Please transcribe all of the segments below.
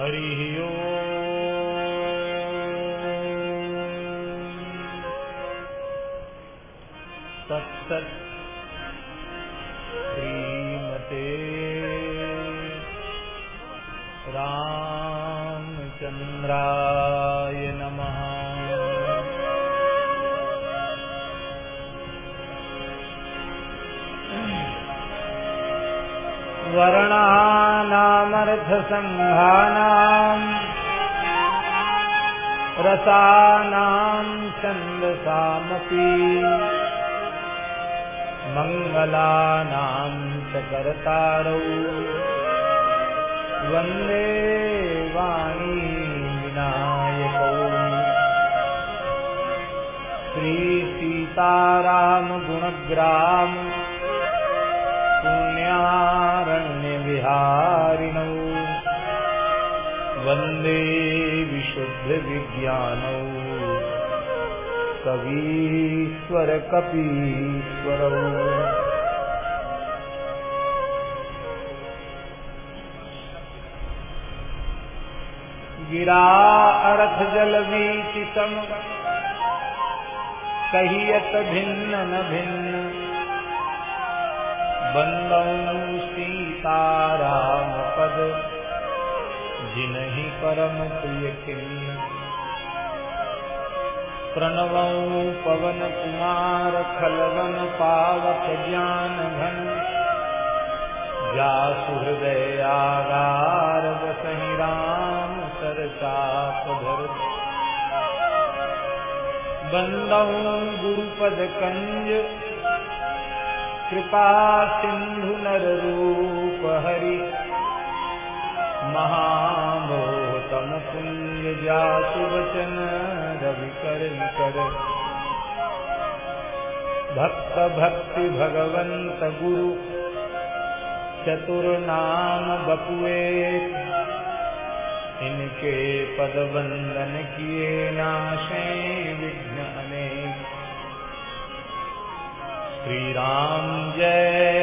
हरिः तत्सत् श्रीमते रामचन्द्राय नमः। वर्णानामर्थसङ्घानाम् रसानाम् छन्दसामपि। मङ्गलानाम् च कर्तारौ। वंदे वाणी विनायकौ श्रीसीतारामगुणग्राम पुण्यारण्यविहारिणौ वंदे विशुद्धविज्ञानौ कवीश्वरकपीश्वरौ गिरा अर्थ जल बीचितम कहियत भिन्न न भिन्न। बंदौ सीताराम पद। जिनहि परम प्रिय खिन्न प्रणवौ पवन कुमार खलवन पावक ज्ञान घन। जासु हृदय आगार बसहि राम सरसाप धर। बंदौ गुरुपद कंज, कृपा सिंधु नर रूप हरि। महामोहतम कुंज जासु बचन रवि कर भक्त भक्ति भगवंत गुरु चतुर नाम बपुए इनके पद वंदन किए नाशे विघ्न श्री राम जय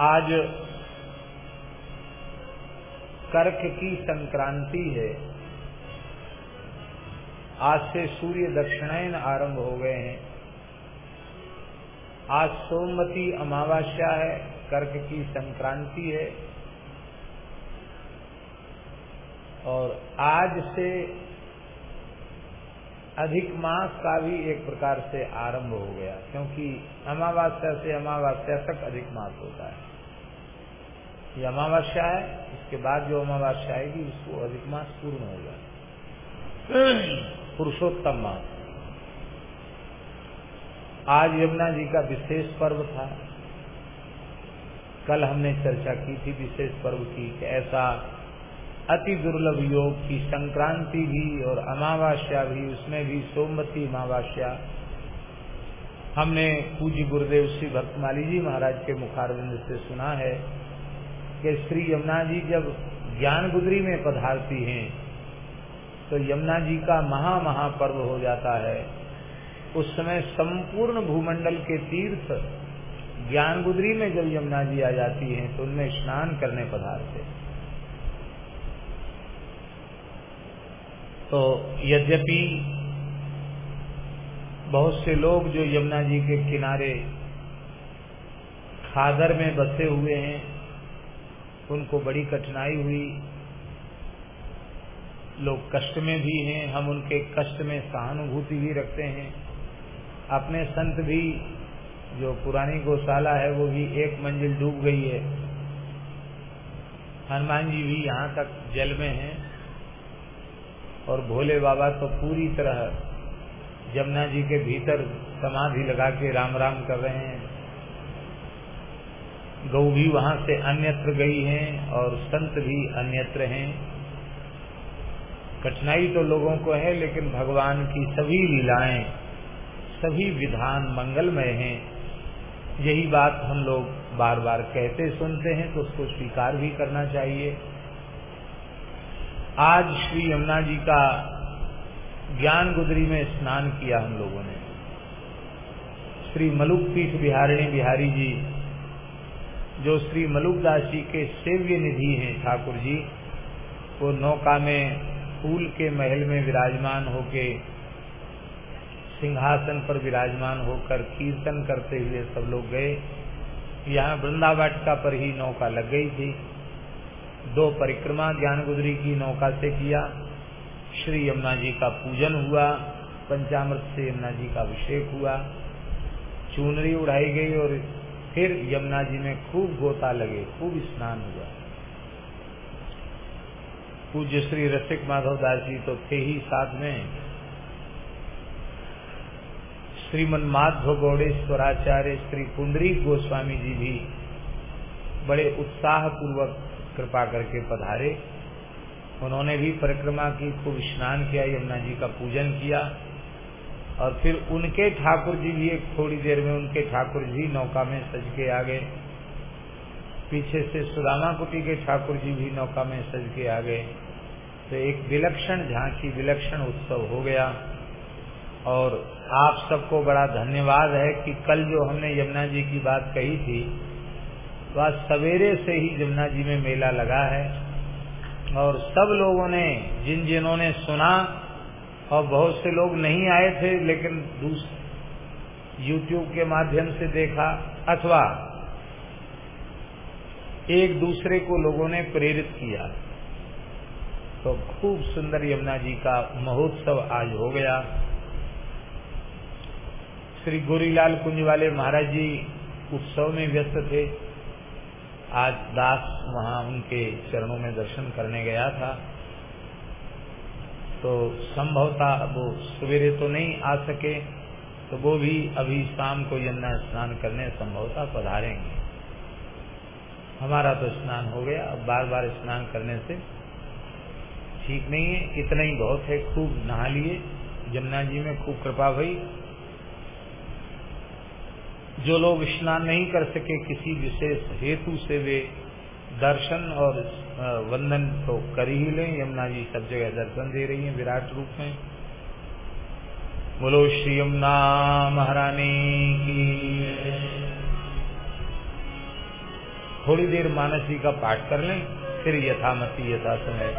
आज कर्क की संक्रांति है। आज से सूर्य दक्षिणायन आरंभ हो गए हैं। आज सोमवती अमावस्या है, कर्क की संक्रांति है। और आज से अधिक मास का भी एक प्रकार से आरंभ हो गया, क्योंकि अमावस्या से अमावस्या तक अधिक मास होता है। ये अमावस्या है, इसके बाद जो अमावस्या आएगी, उसको अधिक मास पूर्ण होगा पुरुषोत्तम मास। आज यमुना जी का विशेष पर्व था। कल हमने चर्चा की थी विशेष पर्व की कि ऐसा अति दुर्लभ योग की संक्रांति भी और अमावस्या भी, उसमें भी सोमवती अमावस्या। हमने पूज्य गुरुदेव श्री भक्तमाली जी महाराज के मुखारविंद से सुना है कि श्री यमुना जी जब ज्ञान गुदरी में पधारती हैं तो यमुना जी का महा महापर्व हो जाता है। उस समय संपूर्ण भूमंडल के तीर्थ ज्ञान गुदरी में जब यमुना जी आ जाती हैं तो उनमें स्नान करने पधारते तो यद्यपि बहुत से लोग जो यमुना जी के किनारे खादर में बसे हुए हैं, उनको बड़ी कठिनाई हुई। लोग कष्ट में भी हैं, हम उनके कष्ट में सहानुभूति भी रखते हैं। अपने संत भी, जो पुरानी गौशाला है, वो भी एक मंजिल डूब गई है। हनुमान जी भी यहाँ तक जल में हैं। और भोले बाबा तो पूरी तरह जमुना जी के भीतर समाधि लगा के राम राम कर रहे हैं। गौ भी वहाँ से अन्यत्र गई हैं और संत भी अन्यत्र हैं। कठिनाई तो लोगों को है, लेकिन भगवान की सभी लीलाएँ, सभी विधान मंगलमय हैं। यही बात हम लोग बार बार कहते सुनते हैं तो उसको स्वीकार भी करना चाहिए। आज श्री यमुना जी का ज्ञान गुदरी में स्नान किया हम लोगों ने। श्री मलुक पीठ बिहारिणी बिहारी जी, जो श्री मलुकदास जी के सेव्य निधि हैं ठाकुर जी, वो नौका में, फूल के महल में विराजमान होके, सिंहासन पर विराजमान होकर कीर्तन करते हुए सब लोग गए। यहाँ वृंदावाटिका पर ही नौका लग गई थी। दो परिक्रमा ज्ञान गुदरी की नौका से किया। श्री यमुना जी का पूजन हुआ, पंचामृत से यमुना जी का अभिषेक हुआ। चूनरी उड़ाई गई और फिर यमुना जी में खूब गोता लगे, खूब स्नान हुआ। पूज्य श्री रसिक माधव दास जी तो थे ही साथ में। श्रीमन माधव गौड़ेश्वराचार्य श्री पुंडरी गोस्वामी जी भी बड़े उत्साह पूर्वक कृपा करके पधारे। उन्होंने भी परिक्रमा की, खूब स्नान किया, यमुना जी का पूजन किया। और फिर उनके ठाकुर जी भी एक थोड़ी देर में उनके ठाकुर जी नौका में सज के आ गए। पीछे से सुदामा कुटी के ठाकुर जी भी नौका में सज के आ गए। तो एक विलक्षण झांकी, विलक्षण उत्सव हो गया। और आप सबको बड़ा धन्यवाद है कि कल जो हमने यमुना जी की बात कही थी वह सवेरे से ही यमुना जी में मेला लगा है और सब लोगों ने, जिन जिन्होंने सुना, और बहुत से लोग नहीं आए थे, लेकिन यूट्यूब के माध्यम से देखा, अथवा एक दूसरे को लोगों ने प्रेरित किया। तो खूब सुंदर यमुना जी का महोत्सव आज हो गया। श्री गोरीलाल कुंज वाले महाराज जी उत्सव में व्यस्त थे। आज दास वहाँ उनके चरणों में दर्शन करने गया था। तो संभवता वो सवेरे तो नहीं आ सके तो वो भी अभी शाम को यमुना स्नान करने संभवता पधारेंगे। हमारा तो स्नान हो गया, अब बार बार स्नान करने से ठीक नहीं है। इतना ही बहुत है, खूब नहा लिए। जमुना जी में खूब कृपा भई जो लोग स्नान नहीं कर सके किसी विशेष हेतु से वे दर्शन और वंदन तो कर ही लें। यमुना जी सब जगह दर्शन दे रही हैं, विराट रूप में बोलो श्री यमुना महारानी की। थोड़ी देर मानस जी का पाठ कर लें, फिर यथामति यथा समय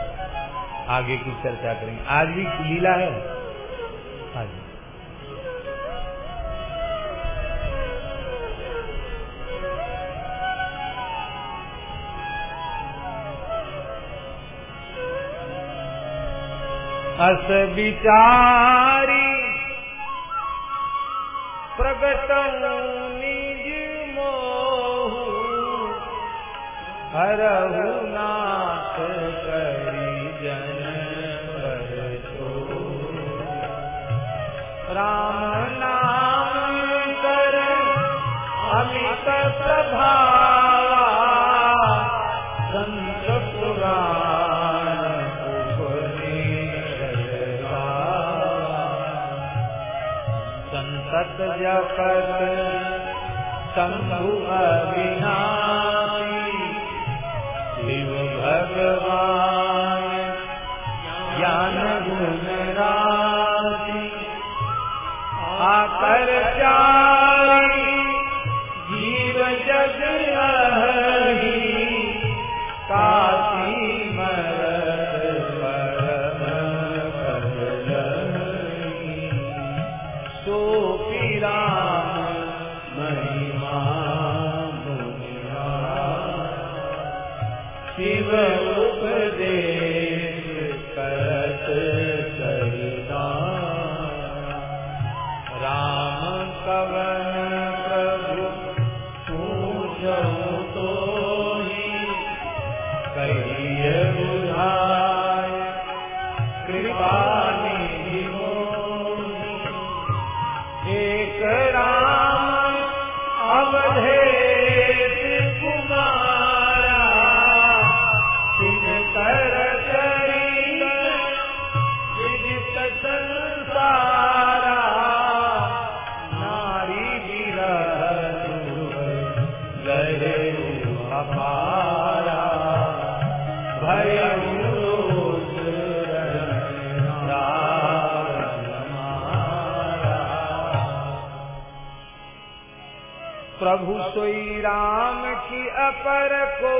आगे की चर्चा करेंगे आज भी लीला है। आज अस विचारी प्रगट निज मोह हरहु नाथ करी जन राम नाम कर अमित प्रभावा faz a की अपर को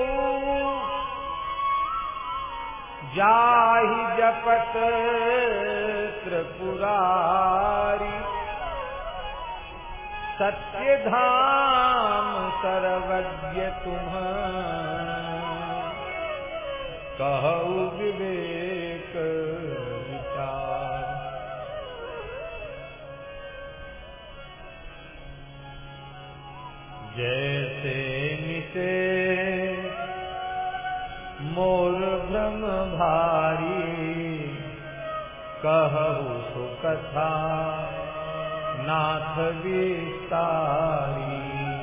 जाहि जपत त्रिपुरारी। सत्य धाम सर्वज्ञ तुम। कहु विवेक सुकथा नाथ विस्तारी।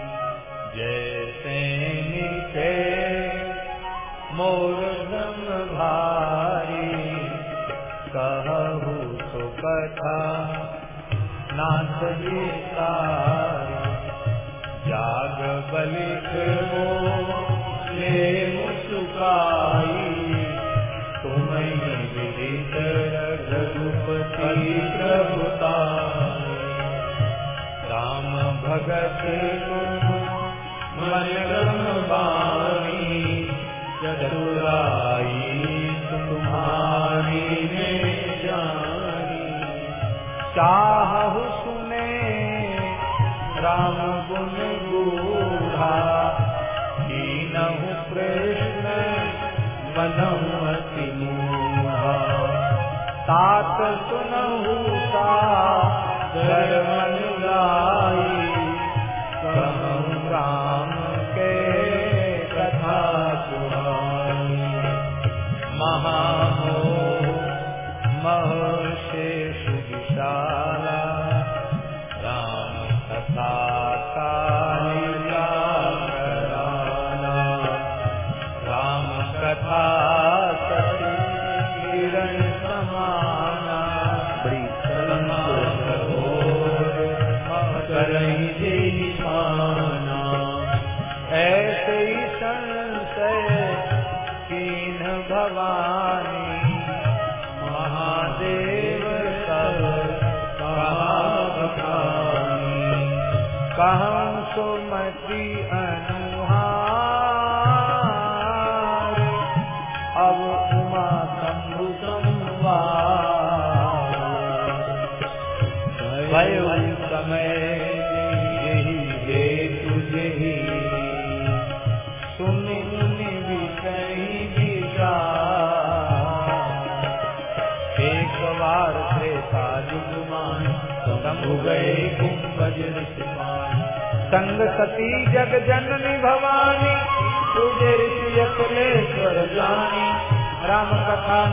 जैसे निके मोर भ्रम भारी। कहू सुकथा नाथ जाग भगत मन रम बानी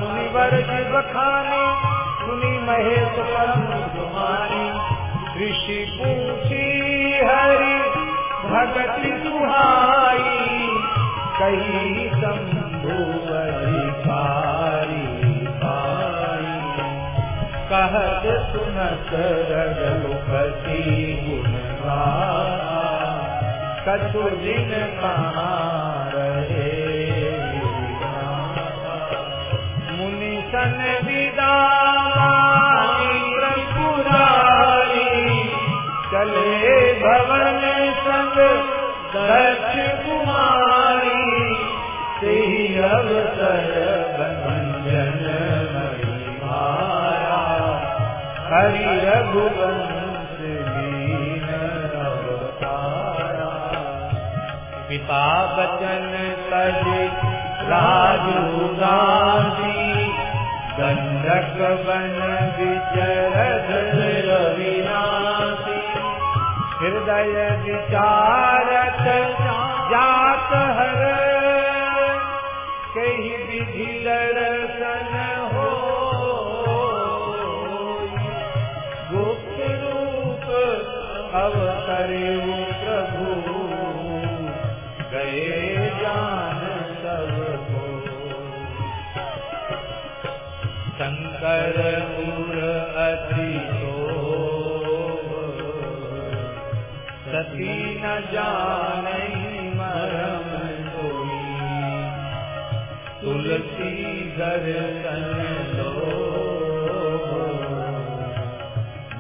मुनि वर बखानी सुनी महेश परम ऋषि पूछी, हरि, भगति सुहाई कही शंभु अधिकारी पाई कहत सुनत रघुपति गुण कछु दिन कहाँ पिता बचन राजू गांधी गंधक बन विचरद रविनाशी हृदय विचारत जात हर, कही विधि दर्शन हो गुप्त रूप अवतरे प्रभु, गए शंकर उर न जान मरम कोई। तुलसी दर्शन लो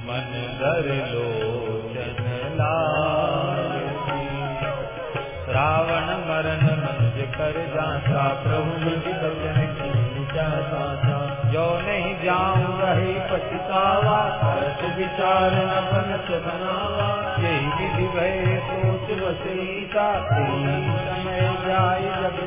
मन कर लो रावण मरण मंज कर प्रभु मुझ भजन की जाता जो नहीं जाऊँ रही पछतावा करत विचार न बनत बनावा। यही विधि भय सोच बसीता समय जाय जब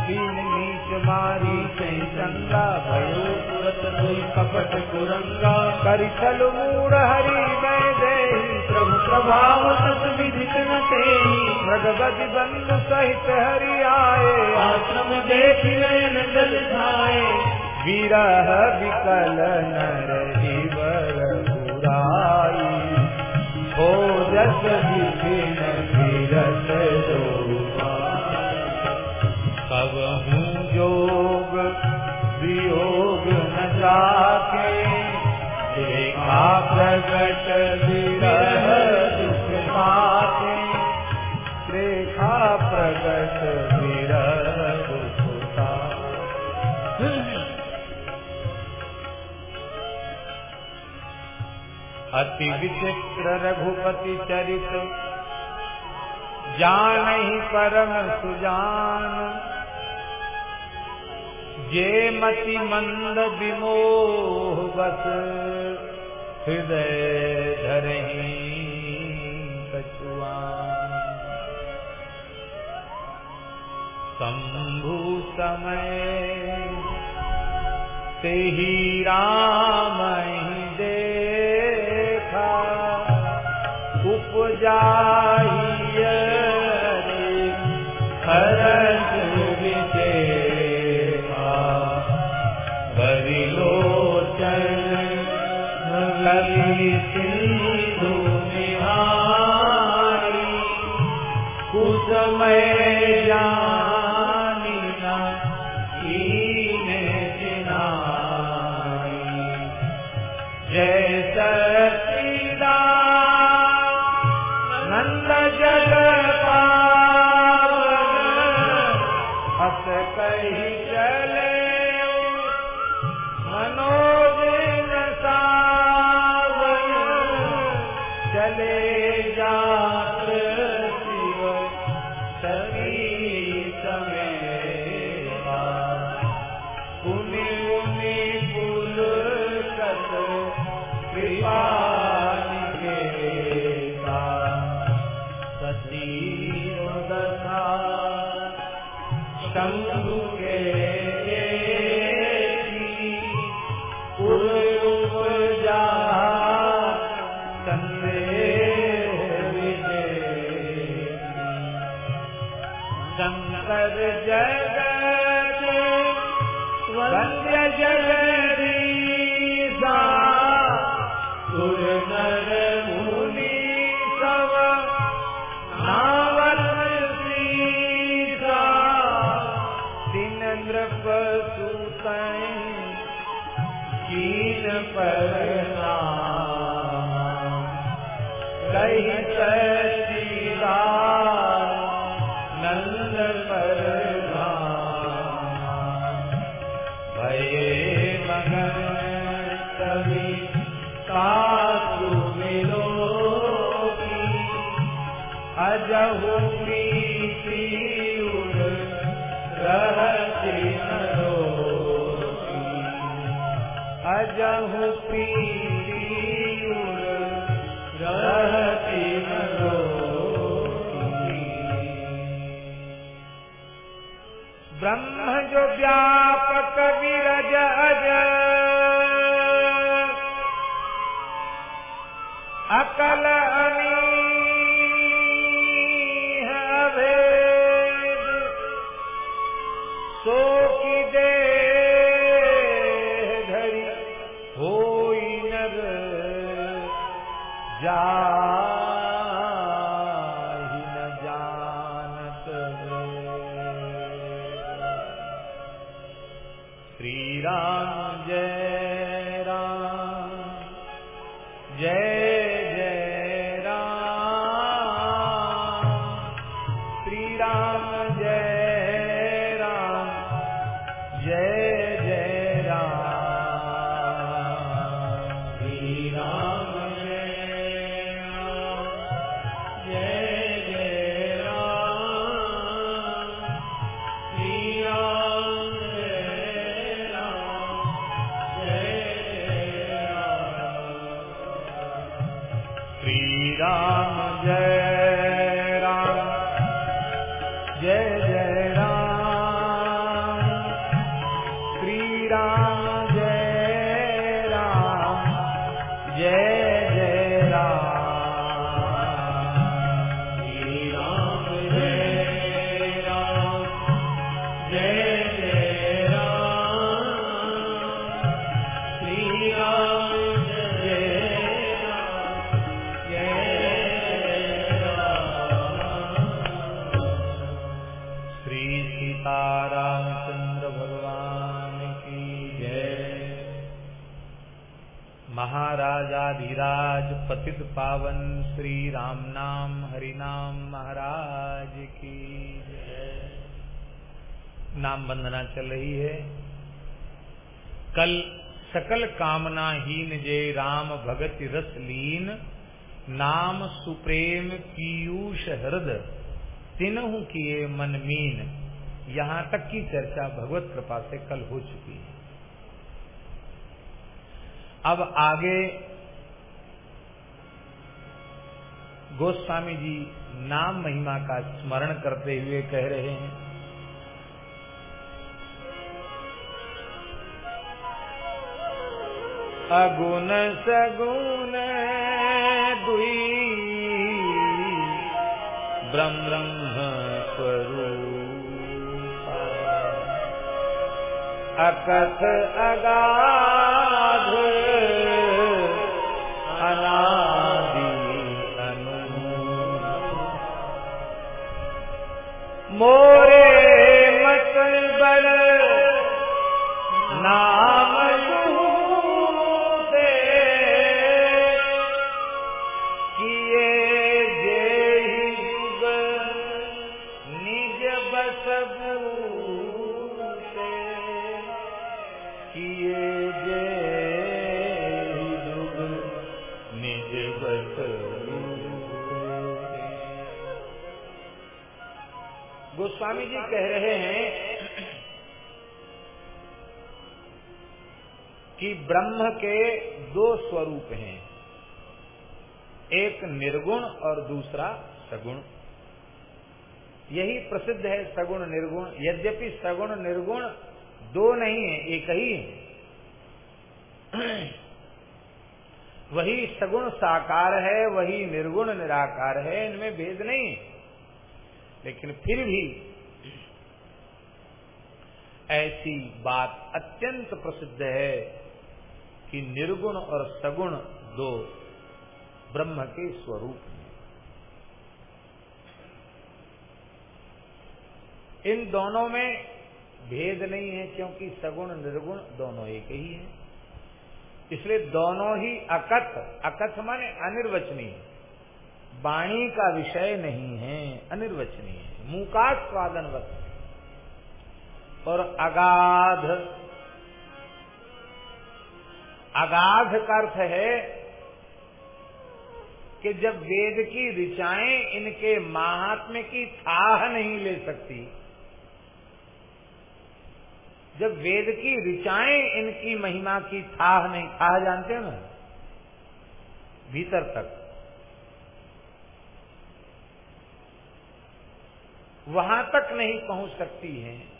दीन नीच मारी कहीं चंगा, भयो तुरत कोई कपट कुरंगा। करि छल मूढ़ हरि, मैं दे प्रभु प्रभाव सत विदित न भगवत बंधु सहित हरि आए, आश्रम देख नयन जल छाए विरह विकल नर जीवर बुराई हो जस विभिन विरत कब हूँ जोग, वियोग न जाके, देखा प्रगट सकल अति विचित्र रघुपति चरित। जान ही परम सुजान। जे मति मंद विमोह बस हृदय धरही कछुआ शंभु समय से ही रामय जाई भगत रस लीन, नाम सुप्रेम पीयूष हृदय तिनहु किए मन मीन। यहाँ तक की चर्चा भगवत कृपा से कल हो चुकी है। अब आगे गोस्वामी जी नाम महिमा का स्मरण करते हुए कह रहे हैं। अगुण सगुण दुई। ब्रह्म स्वरूप। अकथ अगाध अनादि अनु। मोरे कह रहे हैं कि ब्रह्म के दो स्वरूप हैं, एक निर्गुण और दूसरा सगुण। यही प्रसिद्ध है सगुण निर्गुण। यद्यपि सगुण निर्गुण दो नहीं है, एक ही है। वही सगुण साकार है, वही निर्गुण निराकार है, इनमें भेद नहीं। लेकिन फिर भी ऐसी बात अत्यंत प्रसिद्ध है कि निर्गुण और सगुण दो ब्रह्म के स्वरूप हैं। इन दोनों में भेद नहीं है क्योंकि सगुण, निर्गुण दोनों एक ही है। इसलिए दोनों ही अकथ अकथ माने अनिर्वचनीय। वाणी का विषय नहीं है, अनिर्वचनीय है। मुका स्वादनवत और अगाध। अगाध का अर्थ है कि जब वेद की ऋचाएँ इनके महात्म्य की थाह नहीं ले सकती, जब वेद की ऋचाएँ इनकी महिमा की थाह नहीं, थाह जानते हो ना? भीतर तक। वहाँ तक नहीं पहुँच सकती हैं।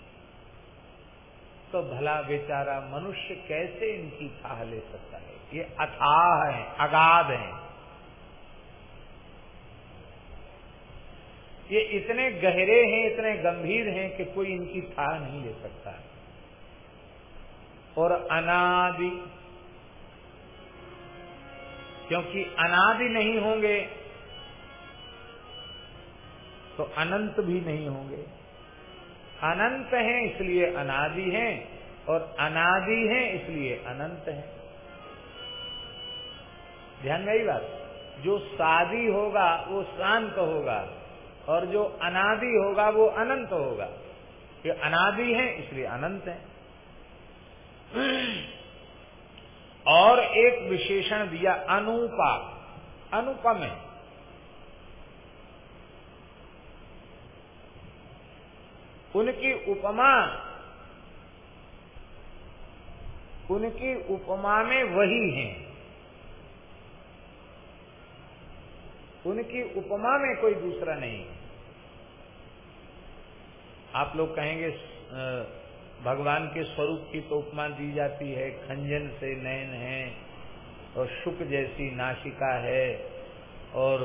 तो भला बेचारा मनुष्य कैसे इनकी थाह ले सकता है? ये अथाह है, अगाध है। ये इतने गहरे हैं, इतने गंभीर हैं कि कोई इनकी थाह नहीं ले सकता। है और अनादि, क्योंकि अनादि नहीं होंगे तो अनंत भी नहीं होंगे। अनंत हैं इसलिए अनादि हैं और अनादि हैं इसलिए अनंत हैं। ध्यान में बात? जो शादी होगा, वो शांत होगा और जो अनादि होगा, वो अनंत होगा। ये अनादि है इसलिए अनंत है। और एक विशेषण दिया, अनुपा। अनुपम है। उनकी उपमा उनकी उपमा में वही है। उनकी उपमा में कोई दूसरा नहीं आप लोग कहेंगे भगवान के स्वरूप की तो उपमा दी जाती है, खंजन से नयन है, और शुक जैसी नाशिका है, और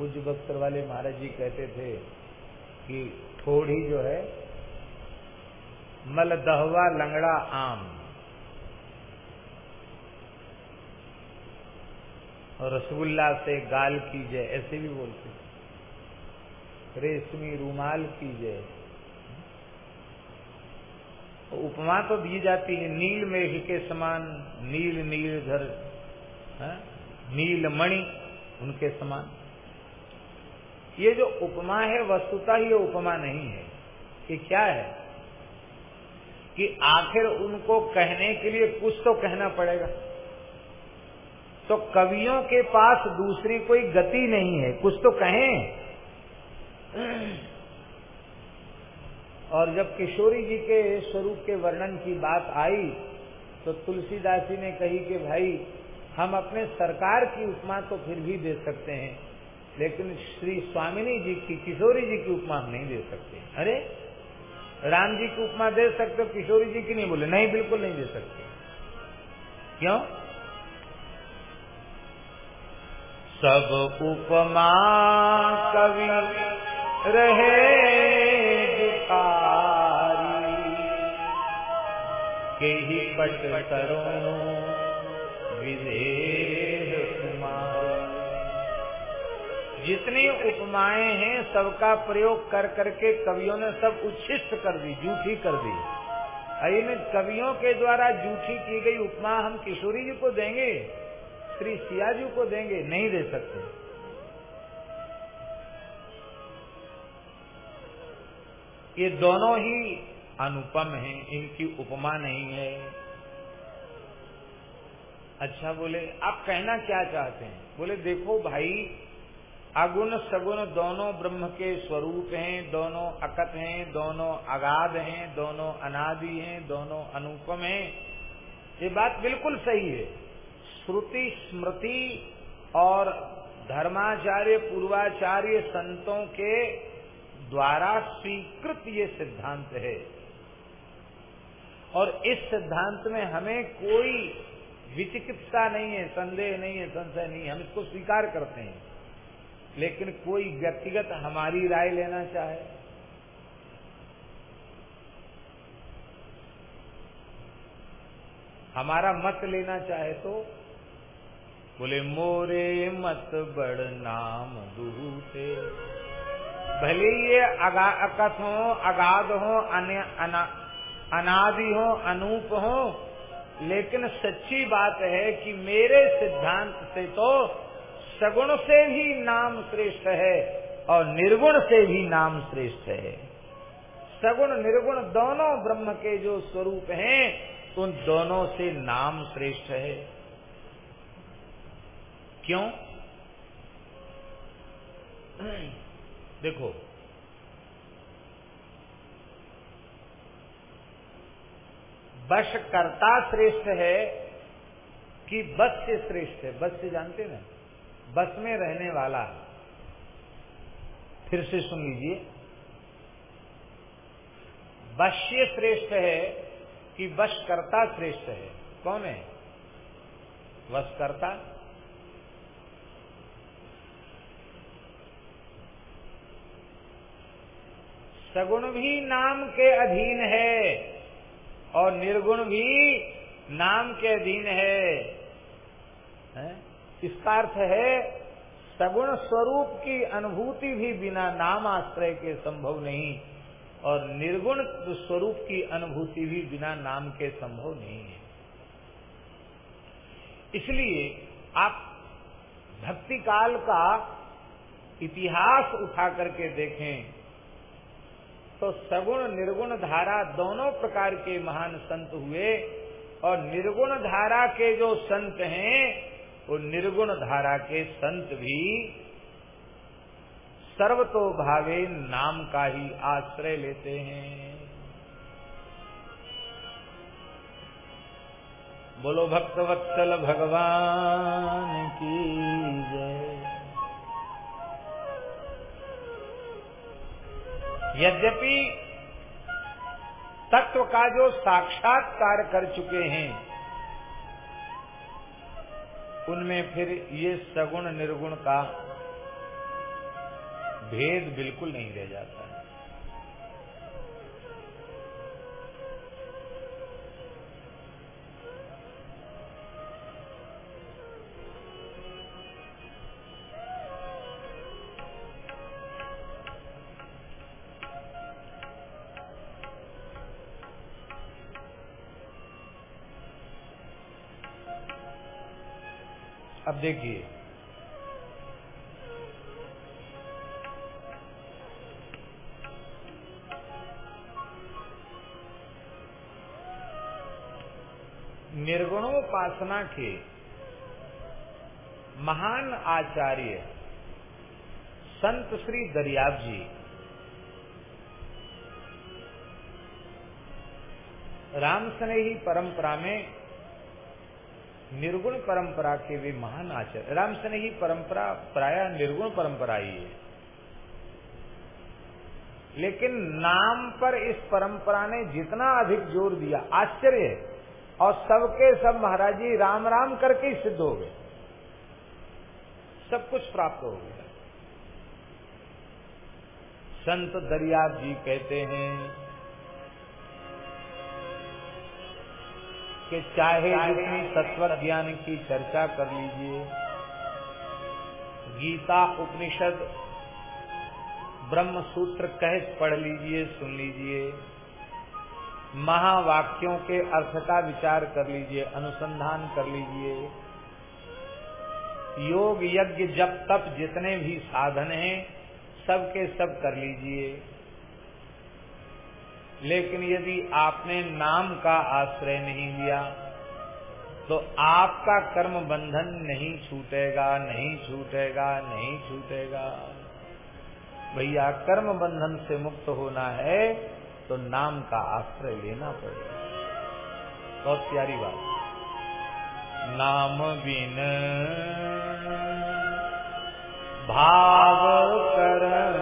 पूज्य बख्तर वाले महाराज जी कहते थे कि थोड़ी जो है मल दहवा लंगड़ा आम। और रसगुल्ला से गाल की जय ऐसे भी बोलते रेशमी रूमाल की जय उपमा तो दी जाती है, नील मेघ के समान, नील नील घर नील मणि उनके समान। ये जो उपमा है, वस्तुता ये उपमा नहीं है। ये क्या है? कि आखिर उनको कहने के लिए कुछ तो कहना पड़ेगा। तो कवियों के पास दूसरी कोई गति नहीं है। कुछ तो कहें। और जब किशोरी जी के स्वरूप के वर्णन की बात आई तो तुलसीदास जी ने कही कि भाई, हम अपने सरकार की उपमा तो फिर भी दे सकते हैं। लेकिन श्री स्वामिनी जी की किशोरी जी की उपमा हम नहीं दे सकते। अरे, राम जी की उपमा दे सकते किशोरी जी की नहीं बोले। नहीं, बिल्कुल नहीं दे सकते। क्यों? सब उपमा कवि रहे के ही पट करो विदेह जितनी उपमाएँ हैं, सबका प्रयोग कर करके कवियों ने सब उच्छिष्ट कर दी, जूठी कर दी। इन कवियों के द्वारा जूठी की गई उपमा हम किशोरी जी को देंगे? श्री सिया जी को देंगे? नहीं दे सकते। ये दोनों ही अनुपम हैं, इनकी उपमा नहीं है। अच्छा बोले, आप कहना क्या चाहते हैं? बोले, देखो भाई अगुण सगुण दोनों ब्रह्म के स्वरूप हैं, दोनों अकत हैं, दोनों अगाध हैं, दोनों अनादि हैं, दोनों अनुपम हैं। ये बात बिल्कुल सही है। श्रुति, स्मृति और धर्माचार्य, पूर्वाचार्य संतों के द्वारा स्वीकृत ये सिद्धांत है। और इस सिद्धांत में हमें कोई विचिकित्सा नहीं है, संदेह नहीं है, संशय नहीं है। हम इसको स्वीकार करते हैं। लेकिन कोई व्यक्तिगत हमारी राय लेना चाहे। हमारा मत लेना चाहे तो बोले मोरे मत बड़ नाम दूते। भले ये अकथ हो अगाध हो अना, अनादि हो अनूप हो लेकिन सच्ची बात है कि मेरे सिद्धांत से तो सगुण से भी नाम श्रेष्ठ है और निर्गुण से भी नाम श्रेष्ठ है। सगुण, निर्गुण दोनों ब्रह्म के जो स्वरूप हैं, उन दोनों से नाम श्रेष्ठ है। क्यों? देखो बस करता श्रेष्ठ है कि बस से श्रेष्ठ है? बस से जानते ना? बस में रहने वाला फिर से सुन लीजिए। बश्य श्रेष्ठ है कि बश करता श्रेष्ठ है। कौन है? वश करता। सगुण भी नाम के अधीन है और निर्गुण भी नाम के अधीन है, है? इसका अर्थ है, सगुण स्वरूप की अनुभूति भी बिना नाम आश्रय के संभव नहीं, और निर्गुण स्वरूप की अनुभूति भी बिना नाम के संभव नहीं है। इसलिए आप भक्ति काल का इतिहास उठा करके देखें तो सगुण निर्गुण धारा दोनों प्रकार के महान संत हुए, और निर्गुण धारा के जो संत हैं वो निर्गुण धारा के संत भी सर्वतो भावे नाम का ही आश्रय लेते हैं। बोलो भक्तवत्सल भगवान की जय। यद्यपि तत्व का जो साक्षात्कार कर चुके हैं उनमें फिर ये सगुण निर्गुण का भेद बिल्कुल नहीं रह जाता। अब देखिए। निर्गुणोपासना के महान आचार्य संत श्री दरियाब जी राम स्नेही परंपरा में निर्गुण परंपरा के भी महान आचार्य राम स्नेही परंपरा, प्राय निर्गुण परंपरा ही है। लेकिन नाम पर इस परंपरा ने जितना अधिक ज़ोर दिया, आश्चर्य और सबके सब महाराज जी राम राम करके ही सिद्ध हो गए। सब कुछ प्राप्त हो गया। संत दरिया जी कहते हैं कि चाहे जितनी तत्व ज्ञान की चर्चा कर लीजिए गीता उपनिषद ब्रह्म सूत्र कह पढ़ लीजिए सुन लीजिए महावाक्यों के अर्थ का विचार कर लीजिए अनुसंधान कर लीजिए। योग यज्ञ जब तप जितने भी साधन हैं सबके सब कर लीजिए। लेकिन यदि आपने नाम का आश्रय नहीं लिया तो आपका कर्म बंधन नहीं छूटेगा नहीं छूटेगा नहीं छूटेगा। भैया, कर्म बंधन से मुक्त होना है तो नाम का आश्रय लेना पड़ेगा। बहुत प्यारी बात। नाम बिन भाव कर्म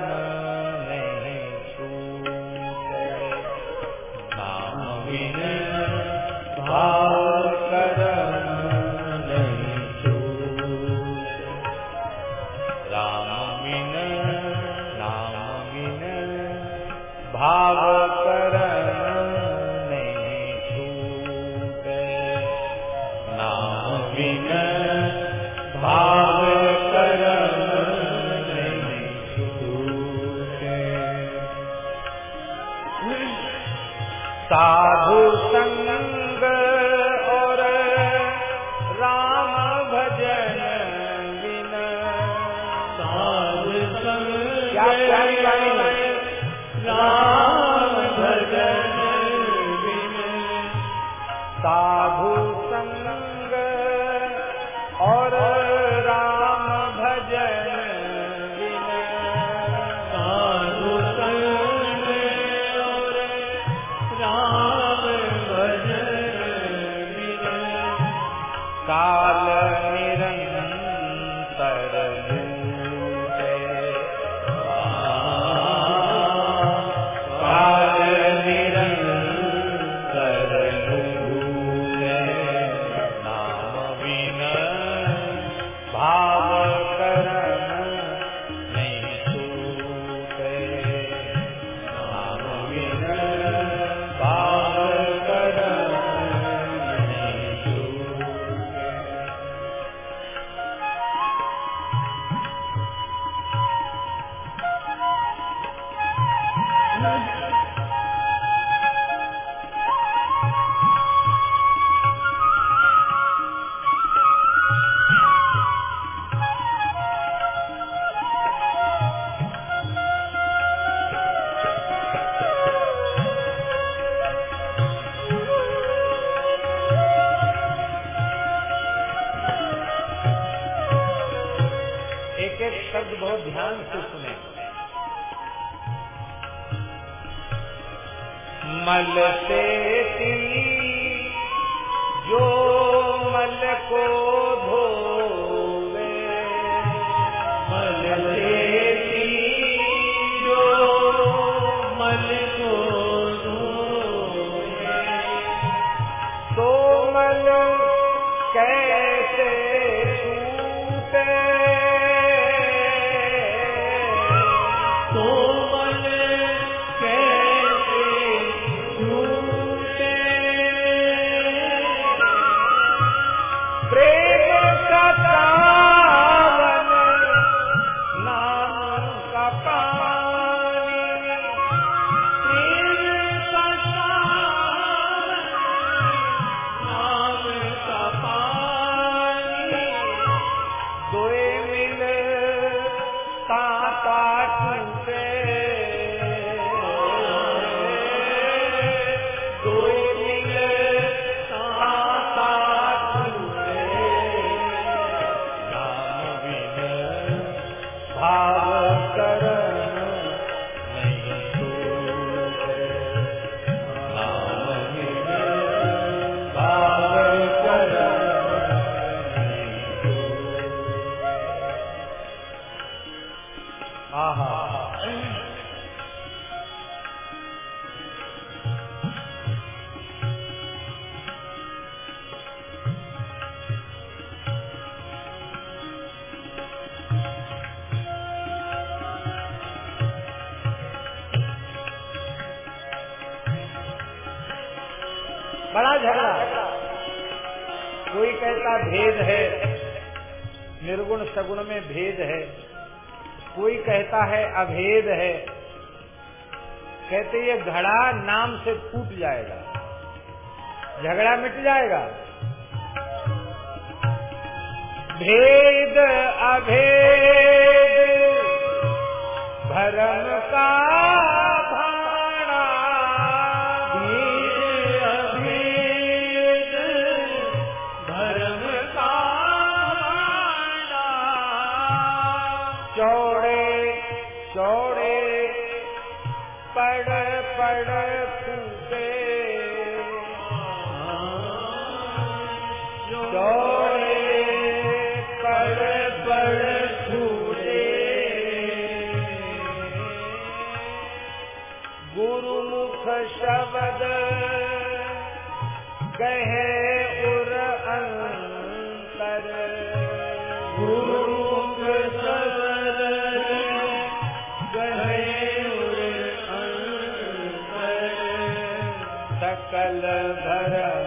सकल भरम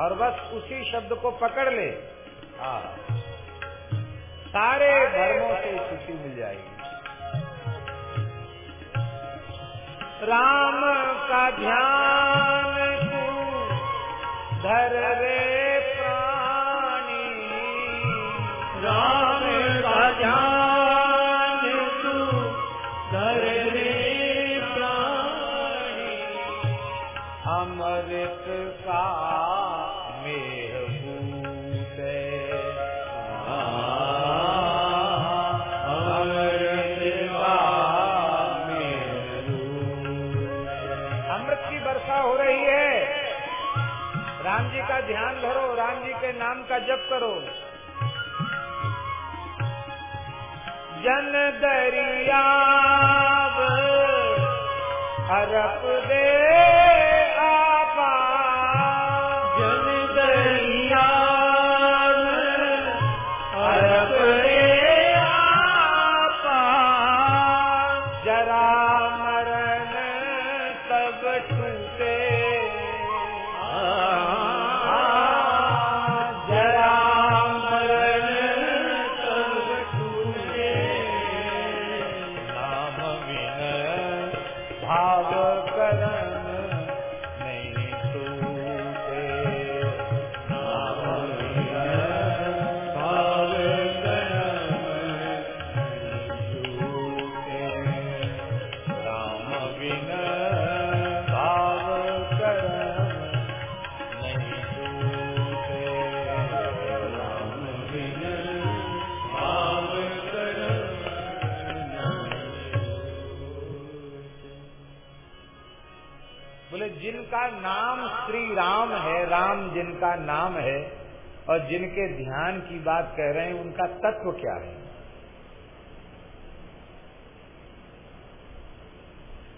और बस उसी शब्द को पकड़ ले। हाँ। सारे धर्मों से खुशी मिल जाएगी। राम का ध्यान तू धर रे। जप करो। जन दरिया हरप जिनका नाम है और जिनके ध्यान की बात कह रहे हैं, उनका तत्व क्या है?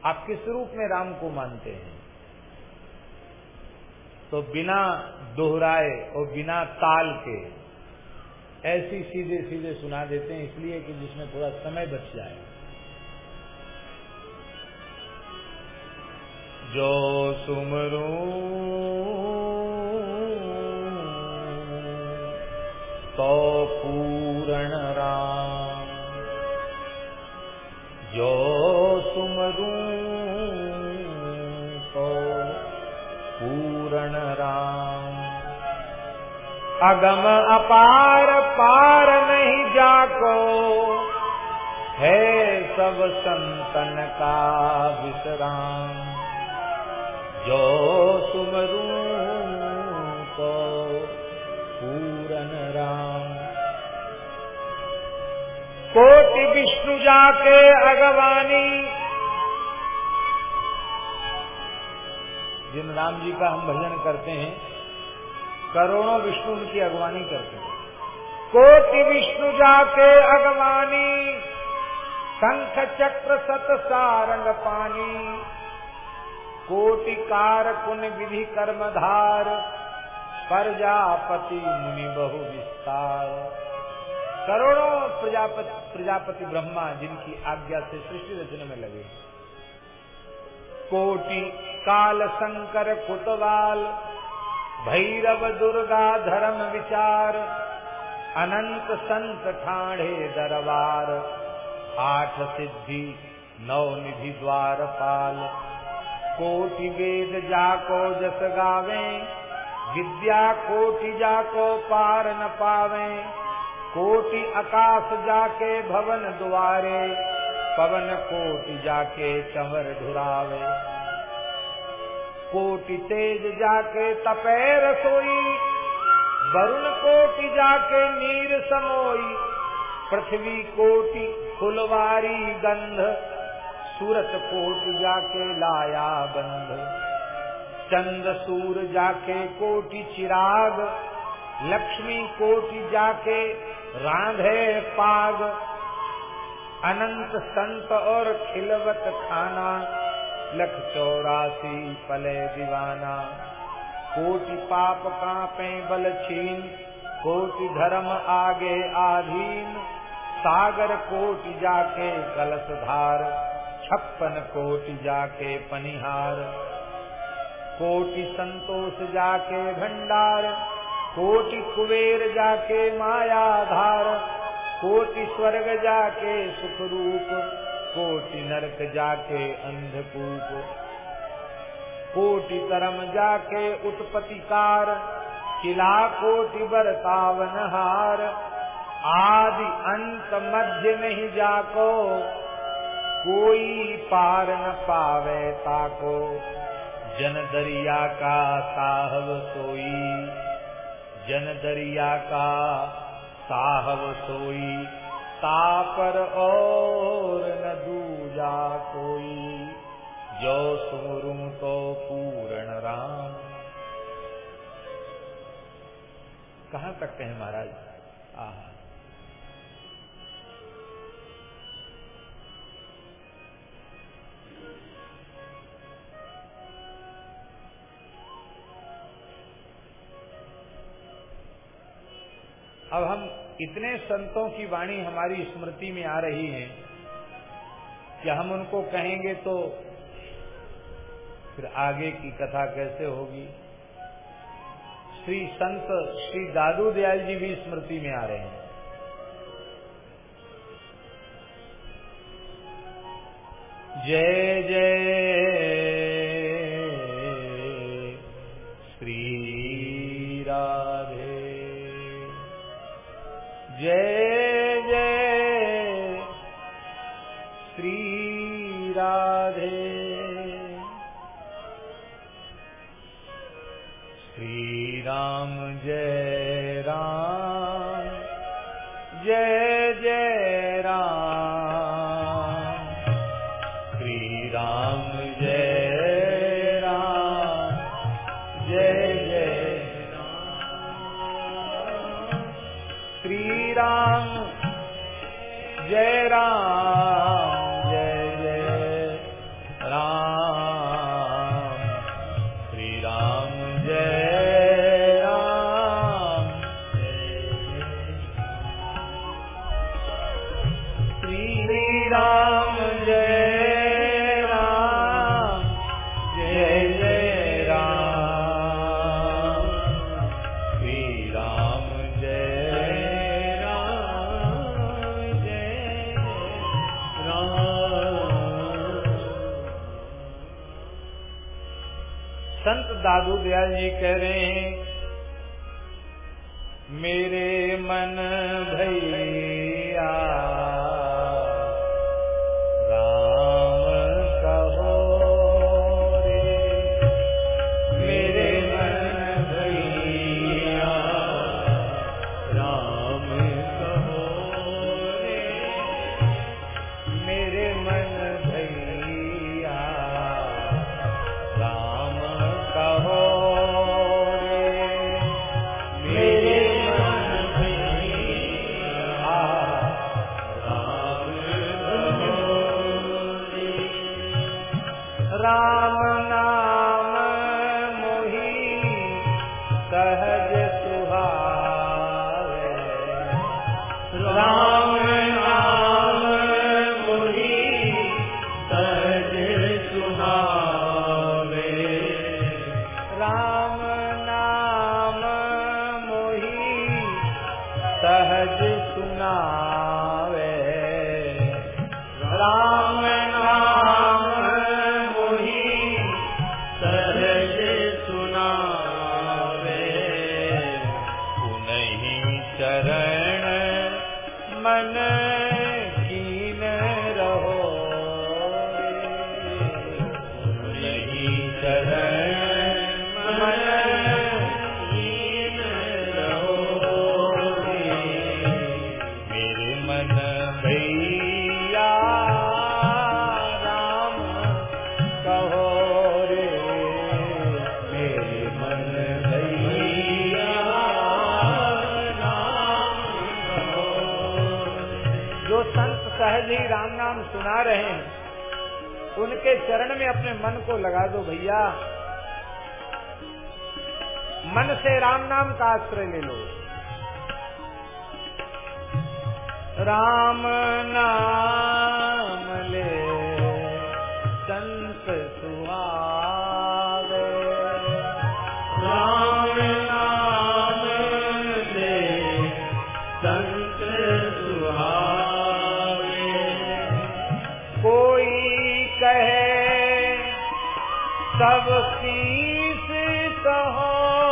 आप किस रूप में राम को मानते हैं? तो बिना दोहराए और बिना ताल के ऐसी सीधे सीधे सुना देते हैं, इसलिए कि जिसमें थोड़ा समय बच जाए। जो सुमरू अगम अपार पार नहीं जाको। है सब संतन का विश्राम। जो सुमरू को पूरन राम। कोटि विष्णु जाके अगवानी। जिन राम जी का हम भजन करते हैं करोड़ों विष्णु उनकी अगवानी करते हैं। कोटि विष्णु जाके अगवानी, शंख चक्र सत सारंग पानी। कोटि कार कुन विधि कर्मधार, प्रजापति मुनि बहु विस्तार। करोड़ों प्रजापति प्रजापति ब्रह्मा जिनकी आज्ञा से सृष्टि रचने में लगे। कोटि काल शंकर कुतवाल भैरव दुर्गा धर्म विचार, अनंत संत ठाणे दरबार, आठ सिद्धि, नौ निधि द्वार पाल। कोटि वेद जाको जस गावे, विद्या कोटि जाको पार न पावे। कोटि आकाश जाके भवन द्वारे पवन कोटि जाके चमर ढुरावे कोटि तेज जाके तपैर सोई, वरुण कोटि जाके नीर समोई। पृथ्वी कोटि फुलवारी गंध, सूरत कोटि जाके लाया बंध। चंद सूर जाके कोटि चिराग, लक्ष्मी कोटि जाके रांधे पाग। अनंत संत और खिलवत खाना लख चौरासी पले दीवाना। कोटि पाप कांपे बल छीन कोटि धर्म आगे आधीन। सागर कोटि जाके कलश धार, छप्पन कोटि जाके पनिहार। कोटि संतोष जाके भंडार, कोटि कुबेर जाके मायाधार। कोटि स्वर्ग जाके सुख रूप कोटि नरक जाके अंधकूप। कोटि कर्म जाके उत्पत्तिकार किला कोटि बरतावन हार। आदि अंत मध्य नहीं जाको, कोई पार न पावे ताको। जन दरिया का साहब सोई, जन दरिया का साहब सोई। तापर और न दूजा कोई, जो सुमरू तो पूर्ण राम। कहाँ तक कहें महाराज? आह। अब हम इतने संतों की वाणी हमारी स्मृति में आ रही है कि हम उनको कहेंगे तो फिर आगे की कथा कैसे होगी? श्री संत श्री दादू दयाल जी भी स्मृति में आ रहे हैं। जय जय जय जय श्री राधे उतरेंगे लोग। राम नाम ले, संत सुहावे। राम नाम ले, संत सुहावे। कोई कहे, सब शीस कहो तो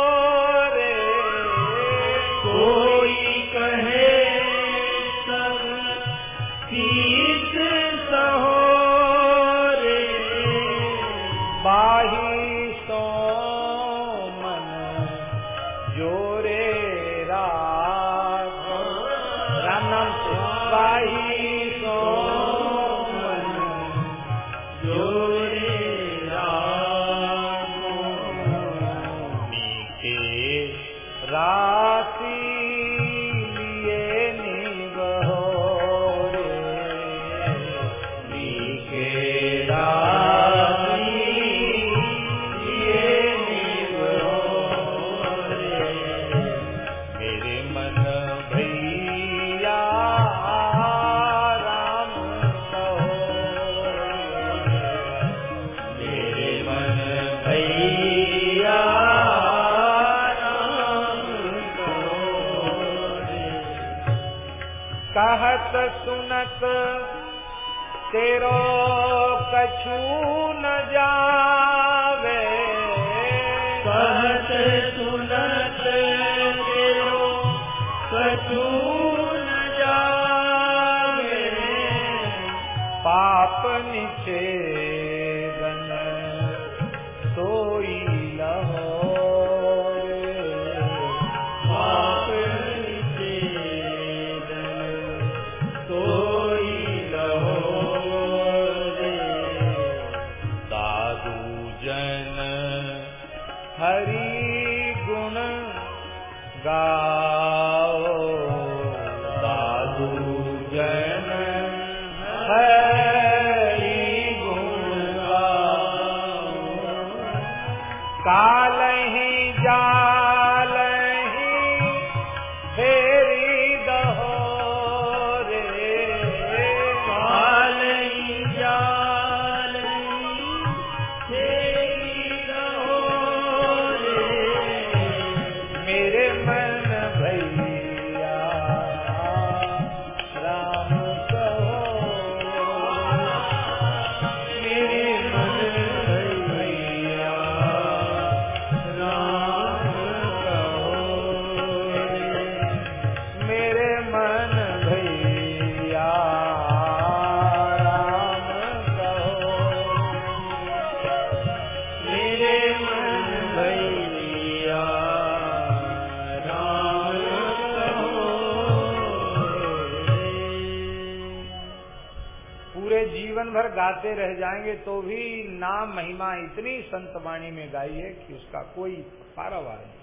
तो भी नाम महिमा इतनी संत वाणी में गाई है कि उसका कोई पारावार नहीं।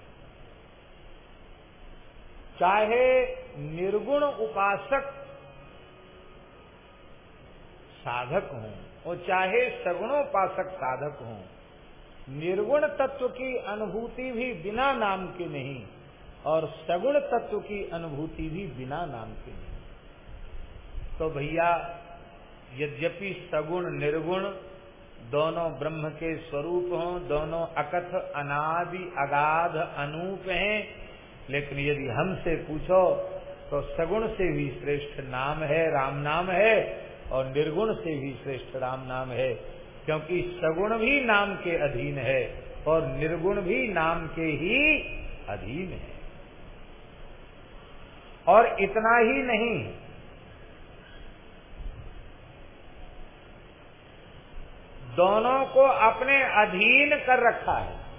चाहे निर्गुण उपासक साधक हों और चाहे सगुणोपासक साधक हों, निर्गुण तत्व की अनुभूति भी बिना नाम के नहीं और सगुण तत्व की अनुभूति भी बिना नाम के नहीं। तो भैया, यद्यपि सगुण निर्गुण दोनों ब्रह्म के स्वरूप हों, दोनों अकथ, अनादि, अगाध, अनूप हैं। लेकिन यदि हमसे पूछो तो सगुण से भी श्रेष्ठ नाम है, राम नाम है, और निर्गुण से भी श्रेष्ठ राम नाम है। क्योंकि सगुण भी नाम के अधीन है, और निर्गुण भी नाम के ही अधीन है। और इतना ही नहीं दोनों को अपने अधीन कर रखा है।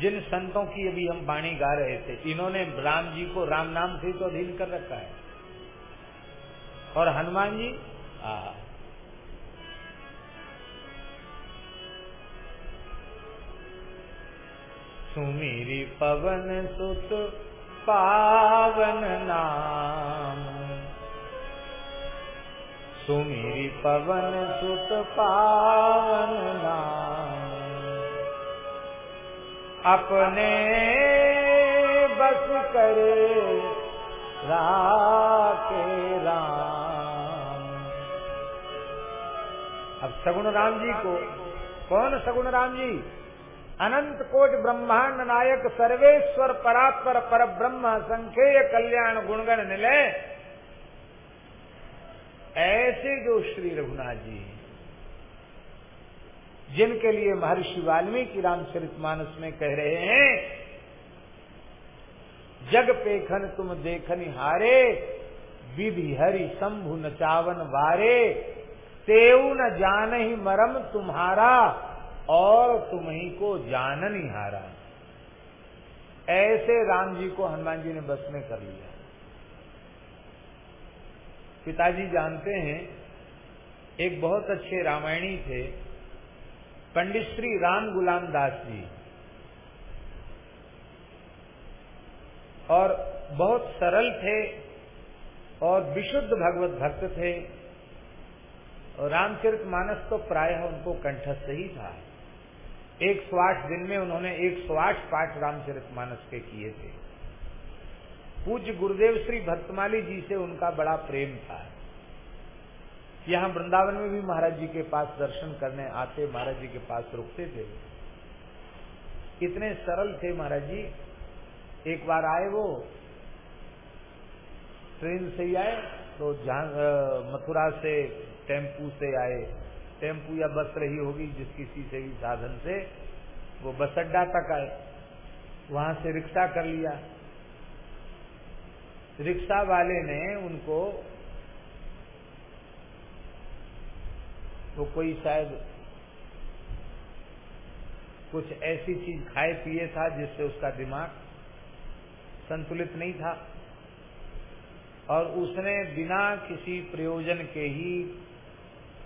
जिन संतों की अभी हम वाणी गा रहे थे, इन्होंने राम जी को राम नाम से तो अधीन कर रखा है। और हनुमान जी, आ, सुमीरी पवन सुत पावन नाम। सुमीरी पवन सुत पावन नाम। अपने बस करे राके राम। अब सगुण राम जी को, कौन सगुण राम जी? अनंत कोट ब्रह्मांड नायक सर्वेश्वर परात्पर पर ब्रह्म संख्य कल्याण गुणगण निलय ऐसे जो श्री रघुनाथ जी जिनके लिए महर्षि वाल्मीकि रामचरित मानस में कह रहे हैं, जग पेखन तुम देखन हारे, विधि हरि शंभु नचावन वारे, तेऊ न जान ही मरम तुम्हारा, और तुम ही को जानन ही हारा। ऐसे राम जी को हनुमान जी ने बस में कर लिया। पिताजी जानते हैं, एक बहुत अच्छे रामायणी थे, पंडित श्री राम गुलाम दास जी। और बहुत सरल थे और विशुद्ध भगवत भक्त थे, और रामचरित मानस तो प्रायः उनको कंठस्थ ही था। एक सौ आठ दिन में उन्होंने एक सौ आठ पाठ रामचरित मानस के किए थे। पूज्य गुरुदेव श्री भक्तमाली जी से उनका बड़ा प्रेम था। यहाँ वृंदावन में भी महाराज जी के पास दर्शन करने आते, महाराज जी के पास रुकते थे। इतने सरल थे महाराज जी। एक बार आए वो, ट्रेन से ही आए तो मथुरा से, टेंपू से आए। टेंपू या बस रही होगी जिस किसी से भी साधन से, वो बस अड्डा तक आए। वहाँ से रिक्शा कर लिया। रिक्शा वाले ने उनको वो कोई शायद कुछ ऐसी चीज़ खाए, पिए था जिससे उसका दिमाग संतुलित नहीं था। और उसने बिना किसी प्रयोजन के ही,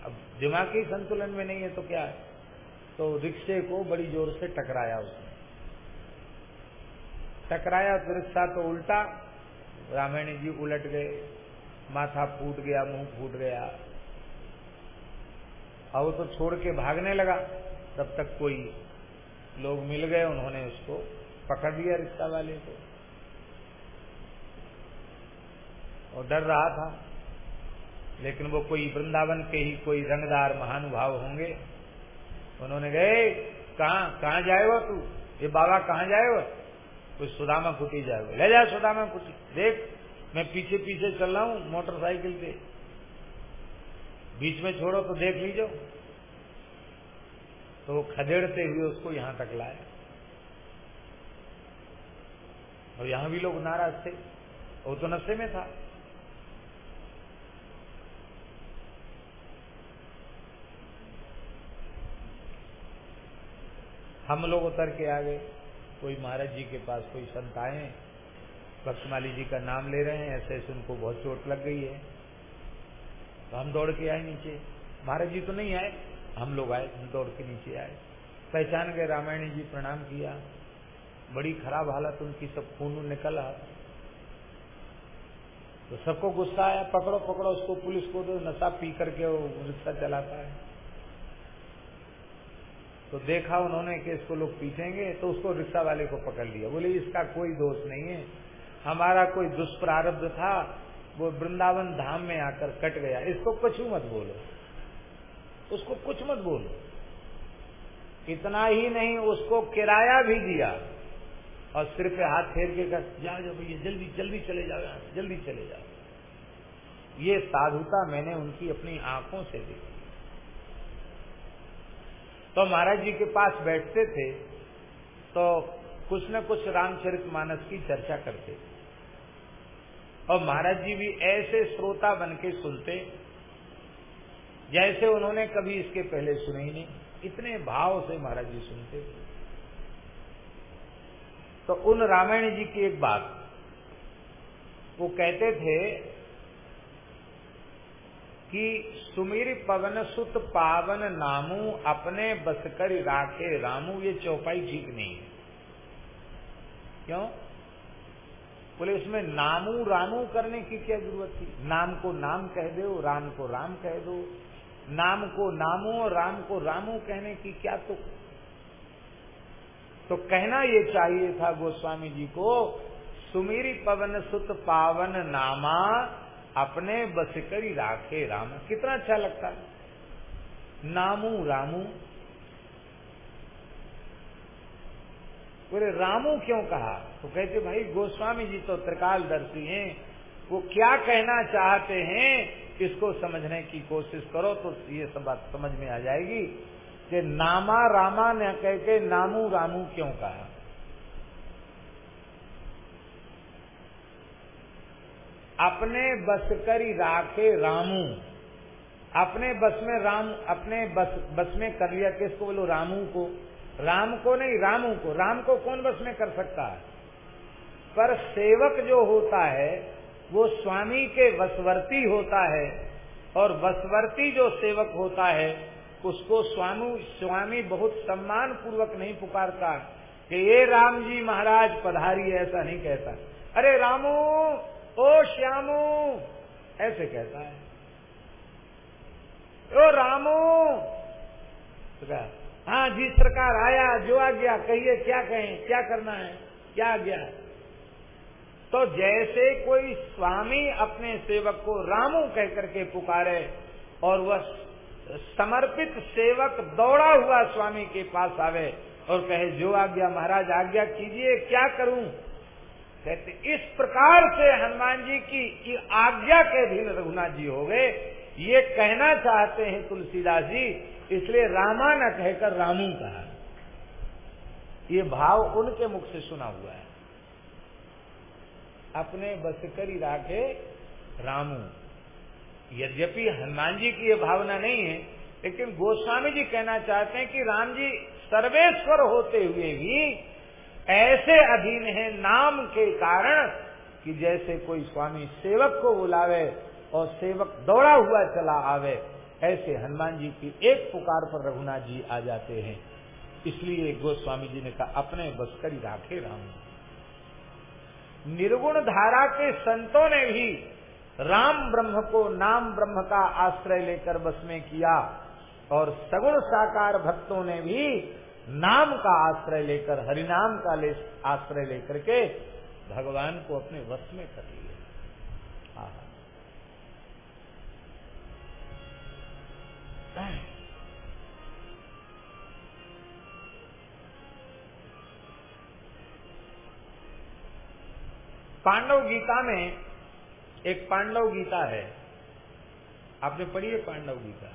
अब दिमाग ही संतुलन में नहीं है तो क्या है? तो रिक्शे को बड़ी ज़ोर से टकराया उसने। टकराया तो रिक्शा तो उल्टा रामायणी जी उलट गए, माथा फूट गया, मुँह फूट गया। और वो तो छोड़ के भागने लगा, तब तक कोई लोग मिल गए उन्होंने उसको पकड़ लिया रिक्शा वाले को। और डर रहा था, लेकिन वो कोई वृंदावन के ही कोई रंगदार महानुभाव होंगे। उन्होंने गए कहा कहा जाएगा तू? ये बाबा कहाँ जाएगा कोई सुदामा कुटी जाएगा ले जा सुदामा कुटी देख, मैं पीछे पीछे चल रहा हूँ मोटरसाइकिल पे। बीच में छोड़ो तो देख लीजो तो वो खदेड़ते हुए उसको यहाँ तक लाए। और यहाँ भी लोग नाराज़ थे। वो तो नशे में था। हम लोग उतर के आ गए। कोई महाराज जी के पास कोई संत आए भक्तमाली जी का नाम ले रहे हैं, ऐसे ऐसे उनको बहुत चोट लग गई है। तो हम दौड़ के आए नीचे। महाराज जी तो नहीं आए, हम लोग आए, हम दौड़ के नीचे आए। पहचान गए, रामायणी जी प्रणाम किया। बड़ी खराब हालत उनकी, सब खून निकल। आ तो सबको गुस्सा आया, पकड़ो पकड़ो, उसको पुलिस को दो, नशा पी करके वो रिक्शा चलाता है। तो देखा उन्होंने कि इसको लोग पीटेंगे तो उसको रिक्शा वाले को पकड़ लिया। बोले, इसका कोई दोष नहीं है। हमारा कोई दुष्प्रारब्ध था, वो वृंदावन धाम में आकर कट गया। इसको कुछ मत बोलो। उसको कुछ मत बोलो। इतना ही नहीं, उसको किराया भी दिया। और सिर पे हाथ फेर के कर जाओ जाओ भैया, जल्दी जल्दी चले जाओ जल्दी चले जाओ। ये साधुता मैंने उनकी अपनी आँखों से देखी। तो महाराज जी के पास बैठते थे तो कुछ न कुछ रामचरित मानस की चर्चा करते और महाराज जी भी ऐसे श्रोता बन के सुनते, जैसे उन्होंने कभी इसके पहले सुने ही नहीं। इतने भाव से महाराज जी सुनते तो उन रामायण जी की एक बात, वो कहते थे कि सुमीर पवन सुत पावन नामू, अपने बस कर राखे रामू, ये चौपाई ठीक नहीं है। क्यों? बोले इसमें नामू रामू करने की क्या ज़रूरत थी? नाम को नाम कह दो, राम को राम कह दो। नाम को नामो और राम को रामू कहने की क्या तो तो कहना ये चाहिए था गोस्वामी जी को, सुमीरी पवन सुत पावन नामा अपने बस करी राखे राम। कितना अच्छा लगता है। नामू रामू। बोले, रामू क्यों कहा? तो कहते, भाई, गोस्वामी जी तो त्रिकालदर्शी हैं। वो क्या कहना चाहते हैं, इसको समझने की कोशिश करो तो ये सब बात समझ में आ जाएगी कि नामा रामा ने कह के नामू रामू क्यों कहा? अपने बस करी राखे रामू। अपने बस में राम, अपने बस बस में कर लिया किसको? बोलो, रामू को। राम को नहीं, रामू को। राम को कौन बस में कर सकता है? पर सेवक जो होता है, वो स्वामी के वसवर्ती होता है, और वसवर्ती जो सेवक होता है, उसको स्वामी स्वामी बहुत सम्मान पूर्वक नहीं पुकारता कि, ये राम जी महाराज पधारी ऐसा नहीं कहता। अरे रामू ओ श्यामू, ऐसे कहता है। ओ रामू तो हाँ जी, सरकार आया, जो आ गया, कहिए क्या कहें, क्या करना है, क्या आ गया तो जैसे कोई स्वामी अपने सेवक को रामू कह करके पुकारे, और वह समर्पित सेवक दौड़ा हुआ स्वामी के पास आवे, और कहे, जो आज्ञा महाराज, आज्ञा कीजिए, क्या करूँ? कहते इस प्रकार से हनुमान जी की आज्ञा के अधीन रघुनाथ जी हो गए। ये कहना चाहते हैं तुलसीदास जी, इसलिए रामा न कहकर रामू कहा। ये भाव उनके मुख से सुना हुआ है। अपने बस करी राखे रामू। यद्यपि हनुमान जी की ये भावना नहीं है, लेकिन गोस्वामी जी कहना चाहते हैं कि राम जी सर्वेश्वर होते हुए भी ऐसे अधीन है नाम के कारण कि जैसे कोई स्वामी सेवक को बुलावे और सेवक दौड़ा हुआ चला आवे, ऐसे हनुमान जी की एक पुकार पर रघुनाथ जी आ जाते हैं। इसलिए गोस्वामी जी ने कहा, अपने बस करी राखे राम। निर्गुण धारा के संतों ने भी राम ब्रह्म को नाम ब्रह्म का आश्रय लेकर बस में किया और सगुण साकार भक्तों ने भी नाम का आश्रय लेकर, हरिनाम का ले, आश्रय लेकर के भगवान को अपने वश में कर लिया पांडव गीता में एक पांडव गीता है। आपने पढ़ी है पांडव गीता?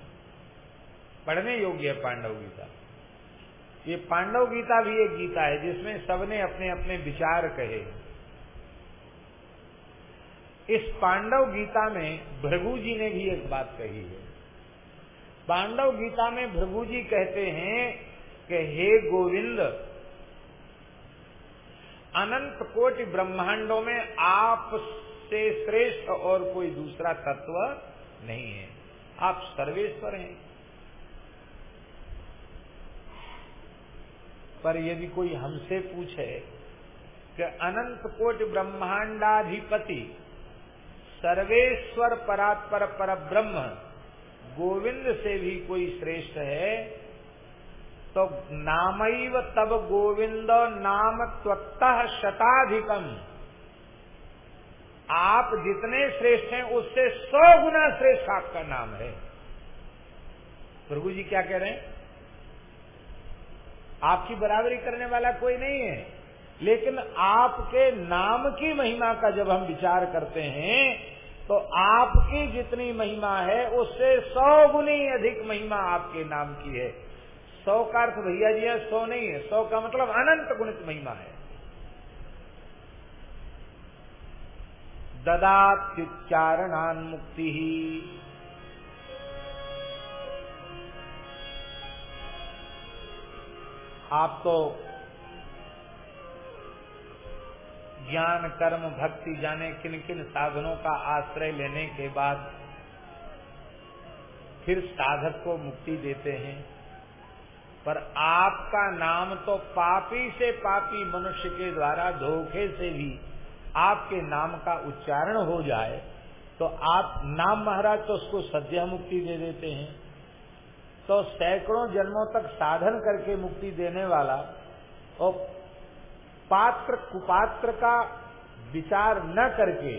पढ़ने योग्य है पांडव गीता। ये पांडव गीता भी एक गीता है, जिसमें सबने अपने अपने विचार कहे। इस पांडव गीता में भृगु जी ने भी एक बात कही है। पांडव गीता में भृगु जी कहते हैं कि, हे गोविंद, अनंत कोटि ब्रह्मांडों में आप से श्रेष्ठ और कोई दूसरा तत्व नहीं है। आप सर्वेश्वर हैं। पर यदि कोई हमसे पूछे कि अनंत कोट ब्रह्मांडाधिपति, सर्वेश्वर परात्पर पर ब्रह्म गोविंद से भी कोई श्रेष्ठ है तो नामैव तब गोविंद नाम त्वत्तः शताधिकम। आप जितने श्रेष्ठ हैं, उससे सौ गुना श्रेष्ठ आपका नाम है। प्रभु जी क्या कह रहे हैं? आपकी बराबरी करने वाला कोई नहीं है। लेकिन आपके नाम की महिमा का जब हम विचार करते हैं तो आपकी जितनी महिमा है, उससे सौ गुनी अधिक महिमा आपके नाम की है। सौ का अर्थ भैया जी है, सौ नहीं है। सौ का मतलब अनंत गुणित महिमा है। ददात्युच्चारणान मुक्ति ही आप तो ज्ञान, कर्म, भक्ति जाने किन किन साधनों का आश्रय लेने के बाद फिर साधक को मुक्ति देते हैं। पर आपका नाम तो पापी से पापी मनुष्य के द्वारा धोखे से भी आपके नाम का उच्चारण हो जाए तो आप, नाम महाराज तो उसको सद्या मुक्ति दे देते हैं। तो सैकड़ों जन्मों तक साधन करके मुक्ति देने वाला और पात्र कुपात्र का विचार न करके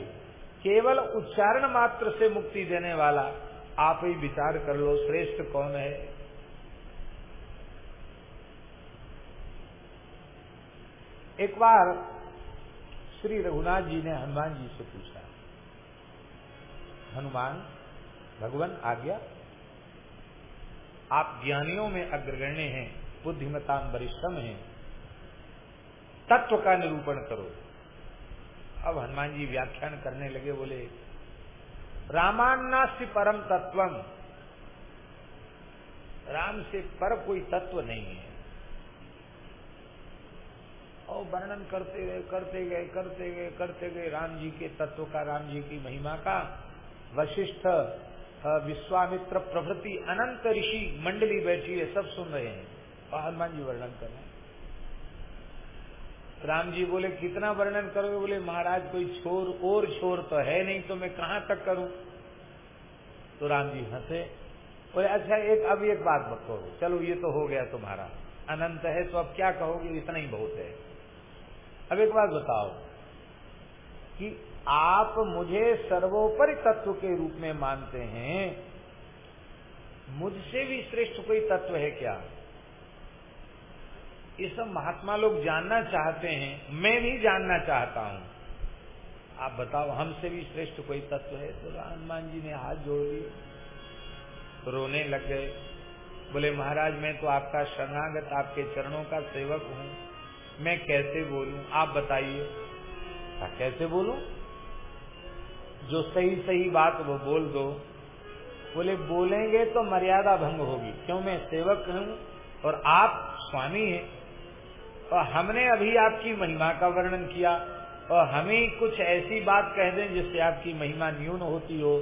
केवल उच्चारण मात्र से मुक्ति देने वाला आप ही विचार कर लो, श्रेष्ठ कौन है? एक बार श्री रघुनाथ जी ने हनुमान जी से पूछा, हनुमान, भगवान आज्ञा आप ज्ञानियों में अग्रगण्य हैं बुद्धिमता वरिष्ठम हैं, तत्व का निरूपण करो। अब हनुमान जी व्याख्यान करने लगे, बोले, रामान्नास्ति परम तत्वम। राम से पर कोई तत्व नहीं है। और वर्णन करते गए करते गए करते गए करते गए, राम जी के तत्व का, राम जी की महिमा का वशिष्ठ विश्वामित्र प्रभृति अनंत ऋषि मंडली बैठी है, सब सुन रहे हैं। और हनुमान जी वर्णन कर रहे हैं। राम जी बोले, कितना वर्णन करोगे? बोले, महाराज, कोई छोर, और छोर तो है नहीं तो मैं कहाँ तक करूँ? तो राम जी हंसे। बोले अच्छा एक, अब एक बात कहो चलो, ये तो हो गया तुम्हारा। अनंत है तो अब क्या कहोगे? इतना ही बहुत है। अब एक बात बताओ कि आप मुझे सर्वोपरि तत्व के रूप में मानते हैं, मुझसे भी श्रेष्ठ कोई तत्व है क्या? ये सब महात्मा लोग जानना चाहते हैं, मैं भी जानना चाहता हूँ। आप बताओ, हमसे भी श्रेष्ठ कोई तत्व है? तो हनुमान जी ने हाथ जोड़ लिए रोने लग गए। बोले, महाराज, मैं तो आपका शरणागत, आपके चरणों का सेवक हूँ। मैं कैसे बोलूँ? आप बताइए। कैसे बोलूँ? जो सही सही बात वो बोल दो। बोले, बोलेंगे तो मर्यादा भंग होगी। क्यों मैं सेवक हूँ और आप स्वामी हैं? और हमने अभी आपकी महिमा का वर्णन किया। और हमें कुछ ऐसी बात कह दें जिससे आपकी महिमा न्यून होती हो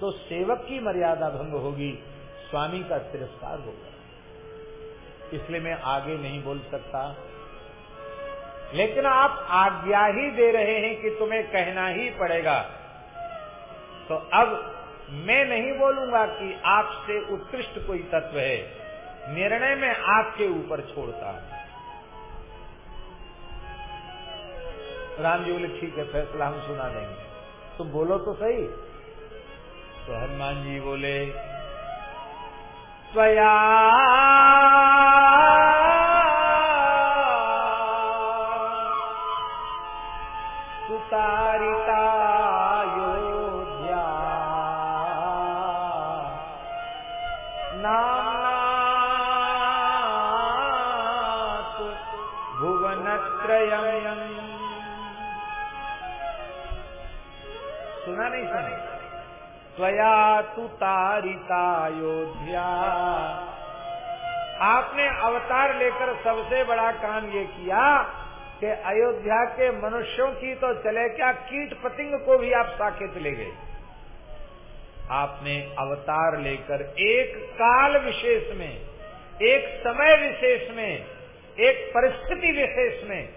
तो सेवक की मर्यादा भंग होगी। स्वामी का तिरस्कार होगा। इसलिए मैं आगे नहीं बोल सकता। लेकिन आप आज्ञा ही दे रहे हैं कि तुम्हें कहना ही पड़ेगा। तो अब मैं नहीं बोलूँगा कि आपसे उत्कृष्ट कोई तत्व है। निर्णय में आपके ऊपर छोड़ता हूँ। राम जी बोले, ठीक है, फैसला हम सुना देंगे। तुम बोलो तो सही। तो हनुमान जी बोले स्वया सुतारिता स्वया तु तारिता अयोध्या आपने अवतार लेकर सबसे बड़ा काम ये किया कि अयोध्या के मनुष्यों की तो चले क्या कीट पतिंग को भी आप साकेत ले गए? आपने अवतार लेकर एक काल विशेष में, एक समय विशेष में, एक परिस्थिति विशेष में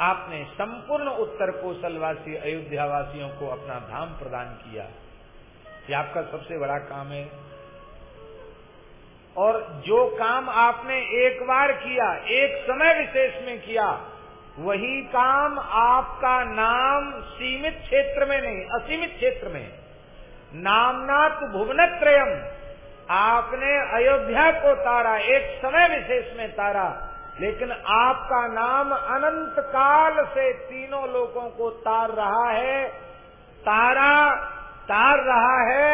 आपने संपूर्ण उत्तर कोसलवासी अयोध्या वासियों को अपना धाम प्रदान किया। ये आपका सबसे बड़ा काम है। और जो काम आपने एक बार किया, एक समय विशेष में किया, वही काम आपका नाम सीमित क्षेत्र में नहीं, असीमित क्षेत्र में नामनाथ भुवनत्रयम, आपने अयोध्या को तारा, एक समय विशेष में तारा, लेकिन आपका नाम अनंत काल से तीनों लोगों को तार रहा है। तारा तार रहा है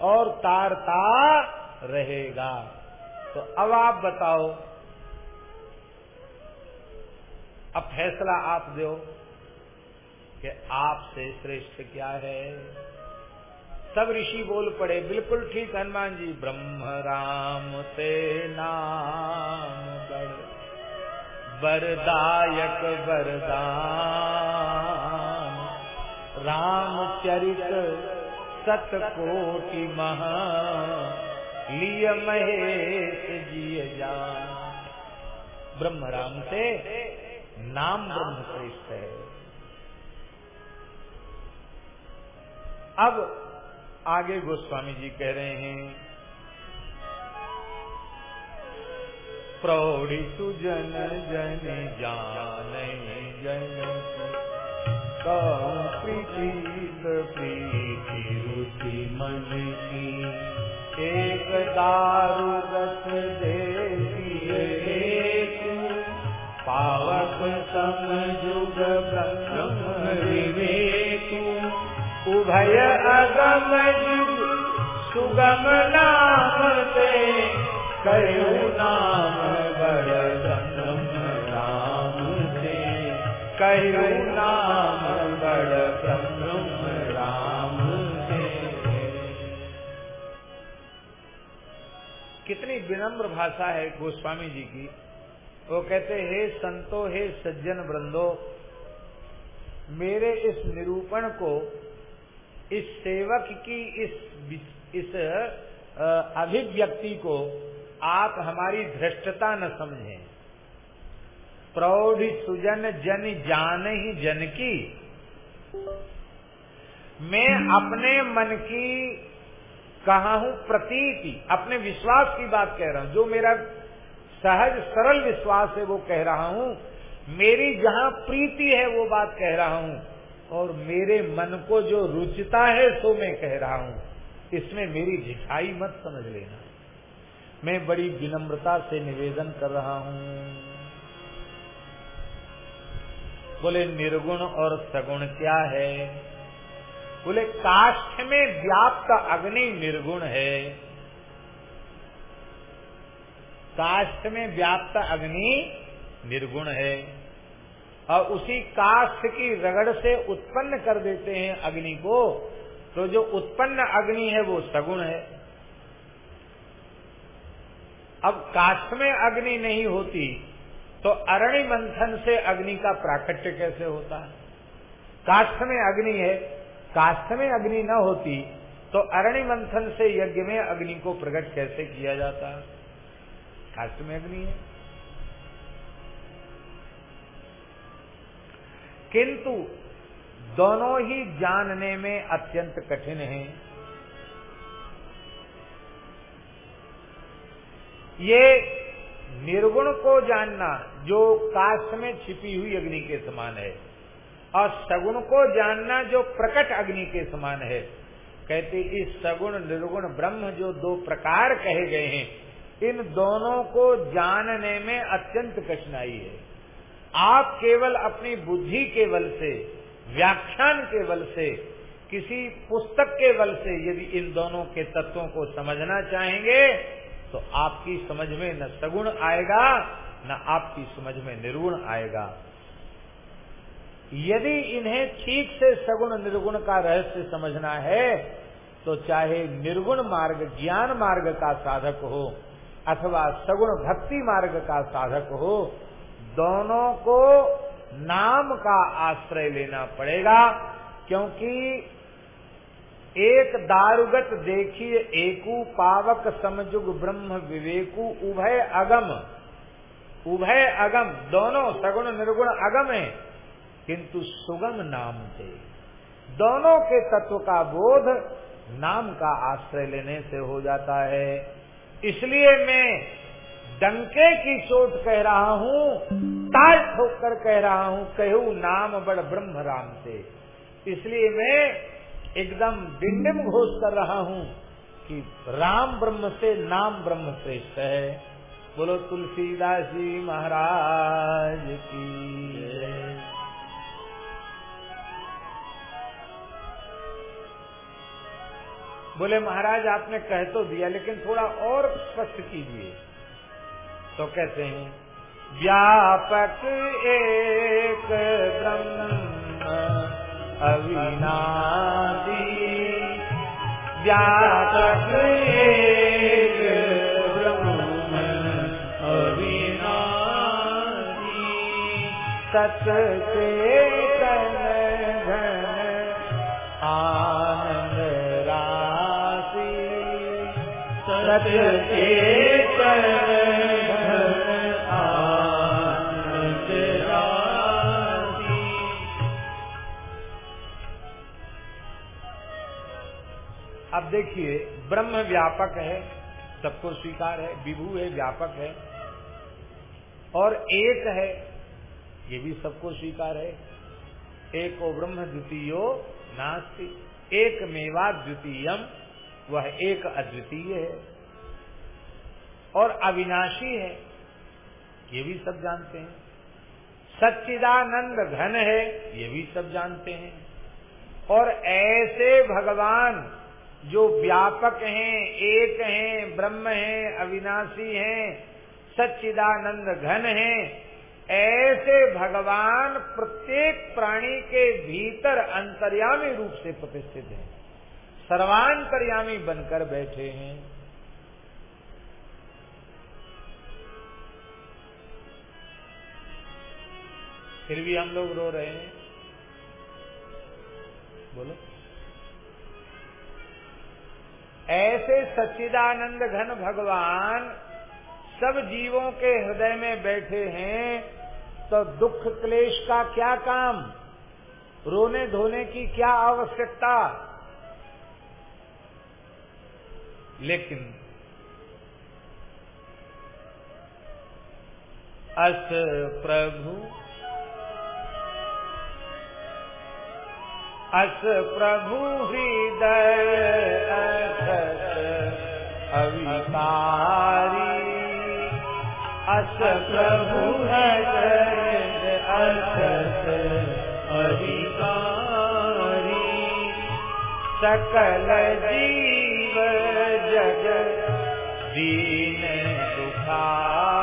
और तारता रहेगा। तो अब आप बताओ, अब फैसला आप दो कि आपसे श्रेष्ठ क्या है। सब ऋषि बोल पड़े, बिल्कुल ठीक हनुमान जी ब्रह्म राम ते नाम वरदायक वरदान। रामचरित सतकोटि महा लिय महेश जिय जान ब्रह्म राम से नाम ब्रह्म श्रेष्ठ है। अब आगे गोस्वामी जी कह रहे हैं, प्रौढ़ी सुजन जन जान जन प्रीत प्रीति एक दारु रस दे पावक समजुग ब्रह्म उभय अगम जुग सुगम नाम से कयो नाम बड़ ब्रह्म राम से। कयो नाम कितनी विनम्र भाषा है गोस्वामी जी की। वो कहते, हे संतो, हे सज्जन वृंदो, मेरे इस निरूपण को, इस सेवक की इस इस अभिव्यक्ति को आप हमारी धृष्टता न समझें। प्रौढ़ सुजन जन जान ही जन की। मैं अपने मन की कहा हूँ, प्रतीति, अपने विश्वास की बात कह रहा हूँ। जो मेरा सहज, सरल विश्वास है, वो कह रहा हूँ। मेरी जहाँ प्रीति है, वो बात कह रहा हूँ। और मेरे मन को जो रुचिता है, सो मैं कह रहा हूँ। इसमें मेरी झिठाई मत समझ लेना। मैं बड़ी विनम्रता से निवेदन कर रहा हूँ। बोले, निर्गुण और सगुण क्या है? बोले, काष्ठ में व्याप्त अग्नि निर्गुण है। काष्ठ में व्याप्त अग्नि निर्गुण है। और उसी काष्ठ की रगड़ से उत्पन्न कर देते हैं अग्नि को। तो जो उत्पन्न अग्नि है, वो सगुण है। अब काष्ठ में अग्नि नहीं होती तो अरणि मंथन से अग्नि का प्राकट्य कैसे होता? है काष्ठ में अग्नि है काष्ठ में अग्नि न होती तो अरणि मंथन से यज्ञ में अग्नि को प्रकट कैसे किया जाता? काष्ठ में अग्नि है। किंतु दोनों ही जानने में अत्यंत कठिन है। ये निर्गुण को जानना, जो काष्ठ में छिपी हुई अग्नि के समान है। और सगुण को जानना जो प्रकट अग्नि के समान है। कहते इस सगुण, निर्गुण, ब्रह्म जो दो प्रकार कहे गए हैं, इन दोनों को जानने में अत्यंत कठिनाई है। आप केवल अपनी बुद्धि के बल से, व्याख्यान के बल से, किसी पुस्तक के बल से यदि इन दोनों के तत्वों को समझना चाहेंगे तो आपकी समझ में न सगुण आएगा, न आपकी समझ में निर्गुण आएगा। यदि इन्हें ठीक से सगुण निर्गुण का रहस्य समझना है तो चाहे निर्गुण मार्ग, ज्ञान मार्ग का साधक हो, अथवा सगुण भक्ति मार्ग का साधक हो, दोनों को नाम का आश्रय लेना पड़ेगा, क्योंकि एक दारुगत देखिए, एकू पावक समजुग ब्रह्म विवेकु उभय अगम। उभय अगम, दोनों सगुण निर्गुण अगम है। किंतु सुगम नाम से। दोनों के तत्व का बोध नाम का आश्रय लेने से हो जाता है। इसलिए मैं डंके की चोट कह रहा हूँ ताल ठोक कर कह रहा हूँ, कहू नाम बड़ ब्रह्म राम से। इसलिए मैं एकदम डिंडिम घोष कर रहा हूँ कि राम ब्रह्म से नाम ब्रह्म श्रेष्ठ है। बोलो तुलसीदास जी महाराज की बोले, महाराज, आपने कह तो दिया, लेकिन थोड़ा और स्पष्ट कीजिए। तो कहते हैं, व्यापक एक ब्रह्म अविनाशी। व्यापक एक ब्रह्म अविनाशी। सत चेतन अब देखिए, ब्रह्म व्यापक है, सबको स्वीकार है, विभू है, व्यापक है, और एक है, ये भी सबको स्वीकार है। एक ब्रह्म द्वितीयो नास्ति, एक मेवा द्वितीयम, वह एक अद्वितीय है। और अविनाशी है। ये भी सब जानते हैं। सच्चिदानंद घन है, ये भी सब जानते हैं। और ऐसे भगवान जो व्यापक हैं, एक हैं, ब्रह्म हैं, अविनाशी हैं, सच्चिदानंद घन हैं, ऐसे भगवान प्रत्येक प्राणी के भीतर अंतर्यामी रूप से प्रतिष्ठित हैं। सर्वांतर्यामी बनकर बैठे हैं। फिर भी हम लोग रो रहे हैं। बोलो। ऐसे सच्चिदानंद घन भगवान सब जीवों के हृदय में बैठे हैं तो दुख क्लेश का क्या काम? रोने धोने की क्या आवश्यकता? लेकिन अस प्रभु अस प्रभु हृदय अखत अविकारी। अस प्रभु हृदय अखत अविकारी। सकल जीव जग दीन दुखारी।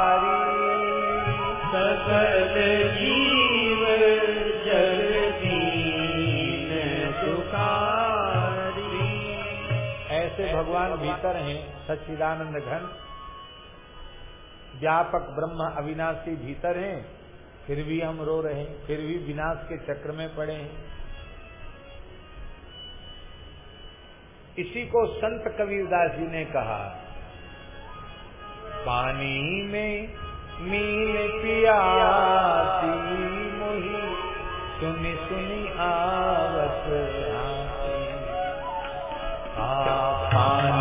भीतर हैं, सच्चिदानंद घन। व्यापक ब्रह्म अविनाशी भीतर हैं, फिर भी हम रो रहे हैं, फिर भी विनाश के चक्र में पड़े हैं। इसी को संत कबीरदास जी ने कहा, पानी में मील पियासी मोही, सुनी सुनी आवत पानी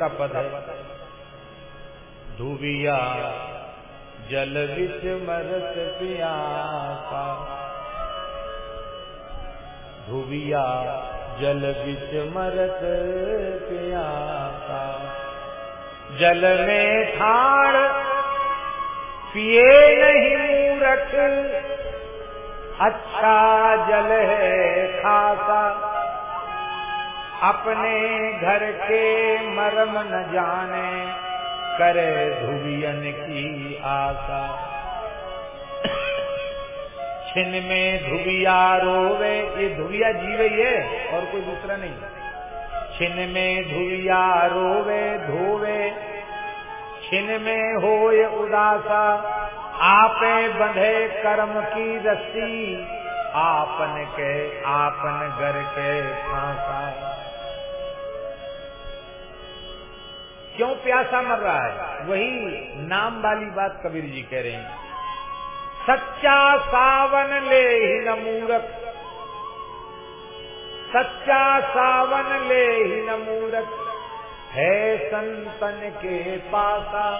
दूसरा पद है। धुबिया जल विच मरत पियासा धुबिया जल विच मरत पियासा जल में ठाड़ पिए नहीं मूरख अच्छा जल है खासा। अपने घर के मरम न जाने, करे धुबियन की आशा। छिन में धुबिया रोवे, ये धुबिया जीवे ये और कोई दूसरा नहीं। छिन में धुबिया रोवे, धोवे, छिन में होय उदासा, आपे बंधे कर्म की रस्सी, आपन के, आपन घर के फांसा क्यों प्यासा मर रहा है? वही नाम वाली बात कबीर जी कह रहे हैं। सच्चा सावन ले ही न मूरख। सच्चा सावन ले ही न मूरख। है संतन के पासा।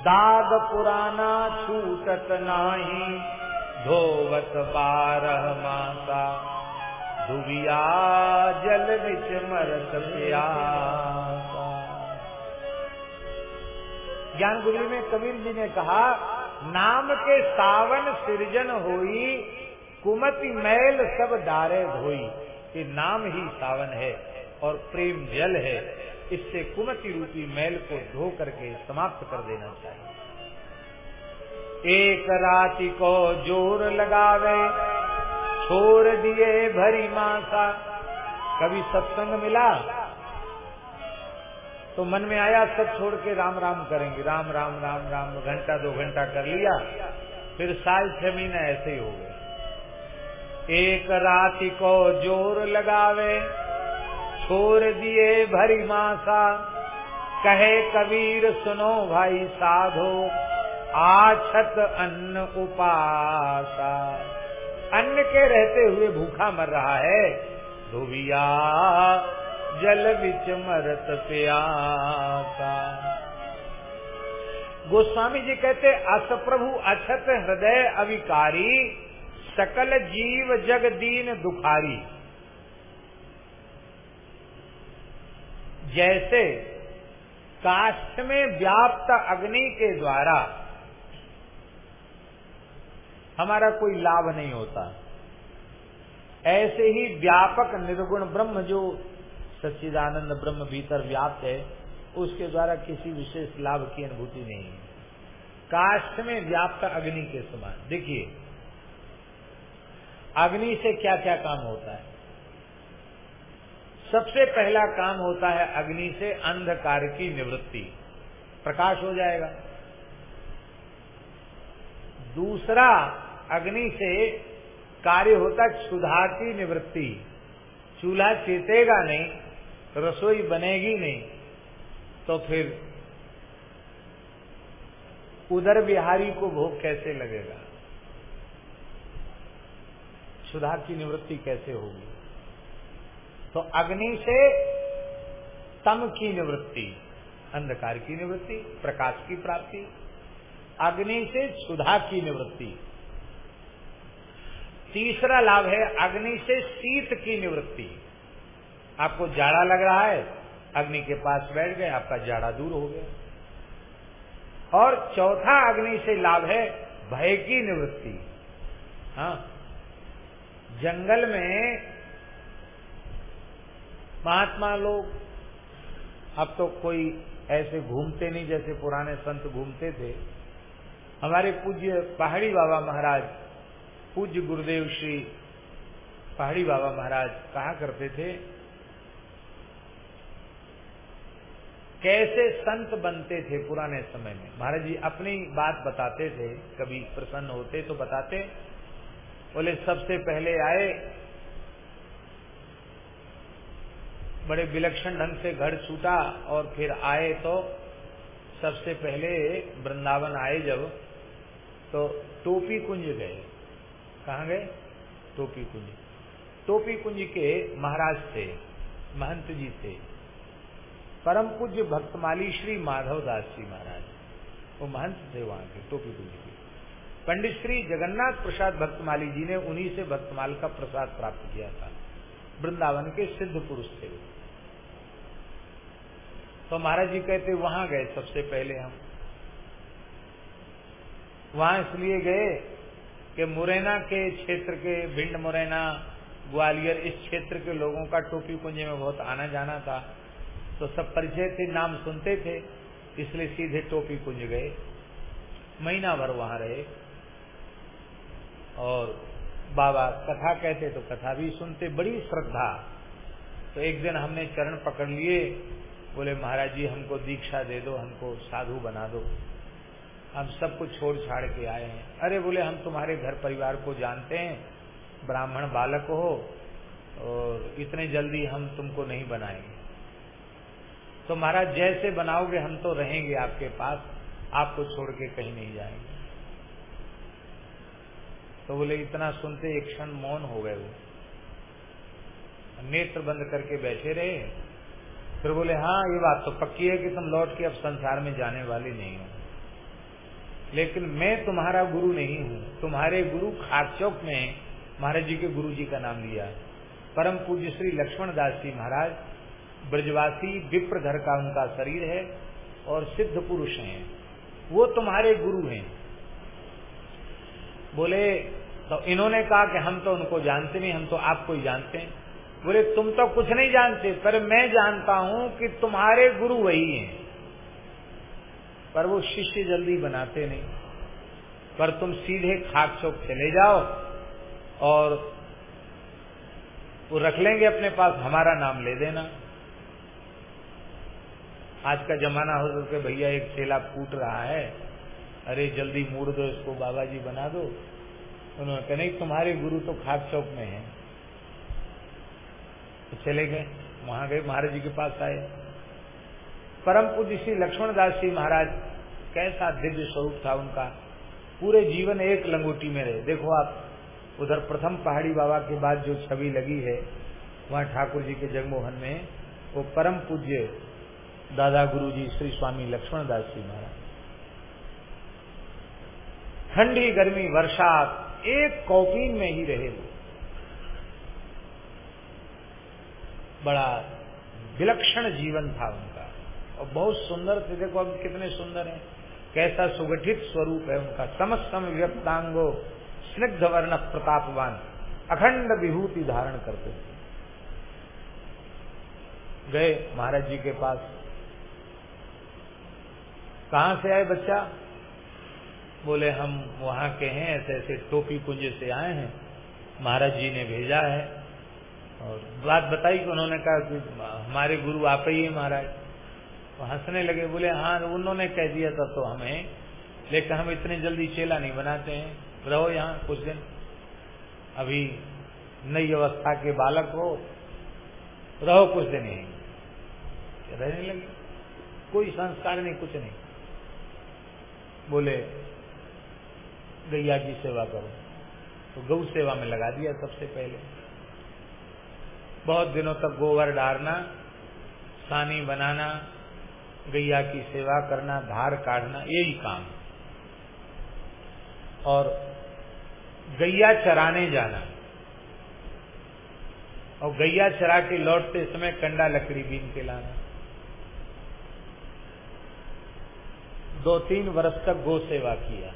दाग पुराना छूटत नाही, धोवत बारह मासा। दुबिया जल विच मरत प्यासा। ज्ञान गुरु में कबीर जी ने कहा, नाम के सावन सृजन होई, कुमति मैल सब डारे धोई। कि नाम ही सावन है और प्रेम जल है। इससे कुमति रूपी मैल को धो करके समाप्त कर देना चाहिए। एक राति को ज़ोर लगावे छोड़ दिए भरी मासा। कभी सत्संग मिला तो मन में आया, सब छोड़ के राम राम करेंगे। राम राम राम राम, घंटा, दो घंटा कर लिया, फिर साल छह महीने ऐसे ही हो गए। एक राति को ज़ोर लगावे छोड़ दिए भरी मासा, कहे कबीर, सुनो भाई साधो, आछत अन्न उपासा। अन्न के रहते हुए भूखा मर रहा है, धोबिया जल बिच मरत प्यासा। गोस्वामी जी कहते, अस प्रभु अछत हृदय अविकारी, सकल जीव जग दीन दुखारी। जैसे काष्ठ में व्याप्त अग्नि के द्वारा हमारा कोई लाभ नहीं होता। ऐसे ही व्यापक निर्गुण ब्रह्म जो सच्चिदानंद ब्रह्म भीतर व्याप्त है, उसके द्वारा किसी विशेष लाभ की अनुभूति नहीं है। काष्ठ में व्याप्त अग्नि के समान। देखिए, अग्नि से क्या क्या काम होता है? सबसे पहला काम होता है अग्नि से अंधकार की निवृत्ति। प्रकाश हो जाएगा। दूसरा, अग्नि से कार्य होता है क्षुधा की निवृत्ति। चूल्हा चेतेगा नहीं रसोई बनेगी नहीं तो फिर उधर बिहारी को भोग कैसे लगेगा? क्षुधा की निवृत्ति कैसे होगी? तो अग्नि से तम की निवृत्ति, अंधकार की निवृत्ति, प्रकाश की प्राप्ति, अग्नि से क्षुधा की निवृत्ति। तीसरा लाभ है अग्नि से शीत की निवृत्ति। आपको जाड़ा लग रहा है, अग्नि के पास बैठ गए, आपका जाड़ा दूर हो गया। और चौथा अग्नि से लाभ है भय की निवृत्ति। हाँ। जंगल में महात्मा लोग, अब तो कोई ऐसे घूमते नहीं जैसे पुराने संत घूमते थे। हमारे पूज्य पहाड़ी बाबा महाराज, पूज्य गुरुदेव श्री पहाड़ी बाबा महाराज कहा करते थे? कैसे संत बनते थे पुराने समय में? महाराज जी अपनी बात बताते थे, कभी प्रसन्न होते तो बताते। बोले, सबसे पहले आए, बड़े विलक्षण ढंग से घर छूटा और फिर आए तो सबसे पहले वृंदावन आए जब तो टोपी कुंज गए। कहा गए? टोपी कुंज। टोपी कुंज के महाराज थे, महंत जी थे। परम पूज्य भक्तमाली श्री माधव दास जी महाराज। वो महंत थे वहाँ के, टोपी कुंज के पंडित श्री जगन्नाथ प्रसाद भक्तमाली जी ने उन्हीं से भक्तमाल का प्रसाद प्राप्त किया था। वृंदावन के सिद्ध पुरुष थे तो महाराज जी कहते, वहाँ गए सबसे पहले हम। वहाँ इसलिए गए कि मुरैना के क्षेत्र के, भिंड मुरैना, ग्वालियर, इस क्षेत्र के लोगों का टोपी कुंज में बहुत आना जाना था। तो सब परिचय थे, नाम सुनते थे, इसलिए सीधे टोपी कुंज गए। महीना भर वहाँ रहे। और बाबा कथा कहते तो कथा भी सुनते, बड़ी श्रद्धा। तो एक दिन हमने चरण पकड़ लिए, बोले, महाराज जी, हमको दीक्षा दे दो, हमको साधु बना दो। हम सब कुछ छोड़ छाड़ के आए हैं। अरे, बोले, हम तुम्हारे घर परिवार को जानते हैं। ब्राह्मण बालक हो और इतने जल्दी हम तुमको नहीं बनाएँगे। तो महाराज जैसे बनाओगे हम तो रहेंगे आपके पास, आपको छोड़ के कहीं नहीं जाएँगे। तो बोले, इतना सुनते एक क्षण मौन हो गए वो। नेत्र बंद करके बैठे रहे। फिर बोले हाँ ये बात तो पक्की है कि तुम लौट के अब संसार में जाने वाले नहीं हो। लेकिन मैं तुम्हारा गुरु नहीं हूँ। तुम्हारे गुरु खारचौक में महाराज जी के गुरु जी का नाम लिया। परम पूज्य श्री लक्ष्मण दास जी, महाराज ब्रजवासी विप्र घर का उनका शरीर है और सिद्ध पुरुष हैं। वो तुम्हारे गुरु हैं। बोले तो इन्होंने कहा कि हम तो उनको जानते नहीं, हम तो आपको ही जानते हैं। बोले, तुम तो कुछ नहीं जानते, पर मैं जानता हूँ कि तुम्हारे गुरु वही हैं। पर वो शिष्य जल्दी बनाते नहीं। पर तुम सीधे खाक चौक चले जाओ और वो रख लेंगे अपने पास, हमारा नाम ले देना। आज का जमाना हो तो भैया एक चेला फूट रहा है। अरे, जल्दी मूड दो इसको बाबा जी बना दो। उन्होंने कहा, नहीं, तुम्हारे गुरु तो खाक चौक में है। तो चले गए। वहाँ गए, महाराज जी के पास आए। परम पूज्य श्री लक्ष्मण दास जी महाराज, कैसा दिव्य स्वरूप था उनका। पूरे जीवन एक लंगोटी में रहे। देखो आप, उधर प्रथम पहाड़ी बाबा के बाद जो छवि लगी है, वहाँ ठाकुर जी के जगमोहन में, वो परम पूज्य दादा गुरु जी श्री स्वामी लक्ष्मण दास जी महाराज। ठंडी, गर्मी वर्षा एक कौपीन में ही रहे वो। बड़ा विलक्षण जीवन था उनका। और बहुत सुंदर थे। देखो अब कितने सुंदर हैं। कैसा सुगठित स्वरूप है उनका। समस्तम व्यक्तांगो, स्निग्ध वर्ण प्रतापवान, अखंड विभूति धारण करते थे। गए महाराज जी के पास। कहा से आए बच्चा? बोले, हम वहाँ के हैं, ऐसे ऐसे टोपी कुंज से आए हैं। महाराज जी ने भेजा है। और बात बताई कि उन्होंने कहा कि, हमारे गुरु आप ही है महाराज। तो हंसने लगे, बोले हाँ उन्होंने कह दिया था तो हमें। लेकिन हम इतने जल्दी चेला नहीं बनाते हैं। रहो यहाँ कुछ दिन। अभी नई अवस्था के बालक हो, रहो कुछ दिन यही। रहने लगे। कोई संस्कार नहीं, कुछ नहीं। बोले, गैया की सेवा करो। तो गौ सेवा में लगा दिया सबसे पहले। बहुत दिनों तक गोबर डालना सानी बनाना, गैया की सेवा करना, धार काटना, यही काम। और गैया चराने जाना। और गैया चरा के लौटते समय कंडा लकड़ी बीन के लाना। दो तीन वर्ष तक गो सेवा किया।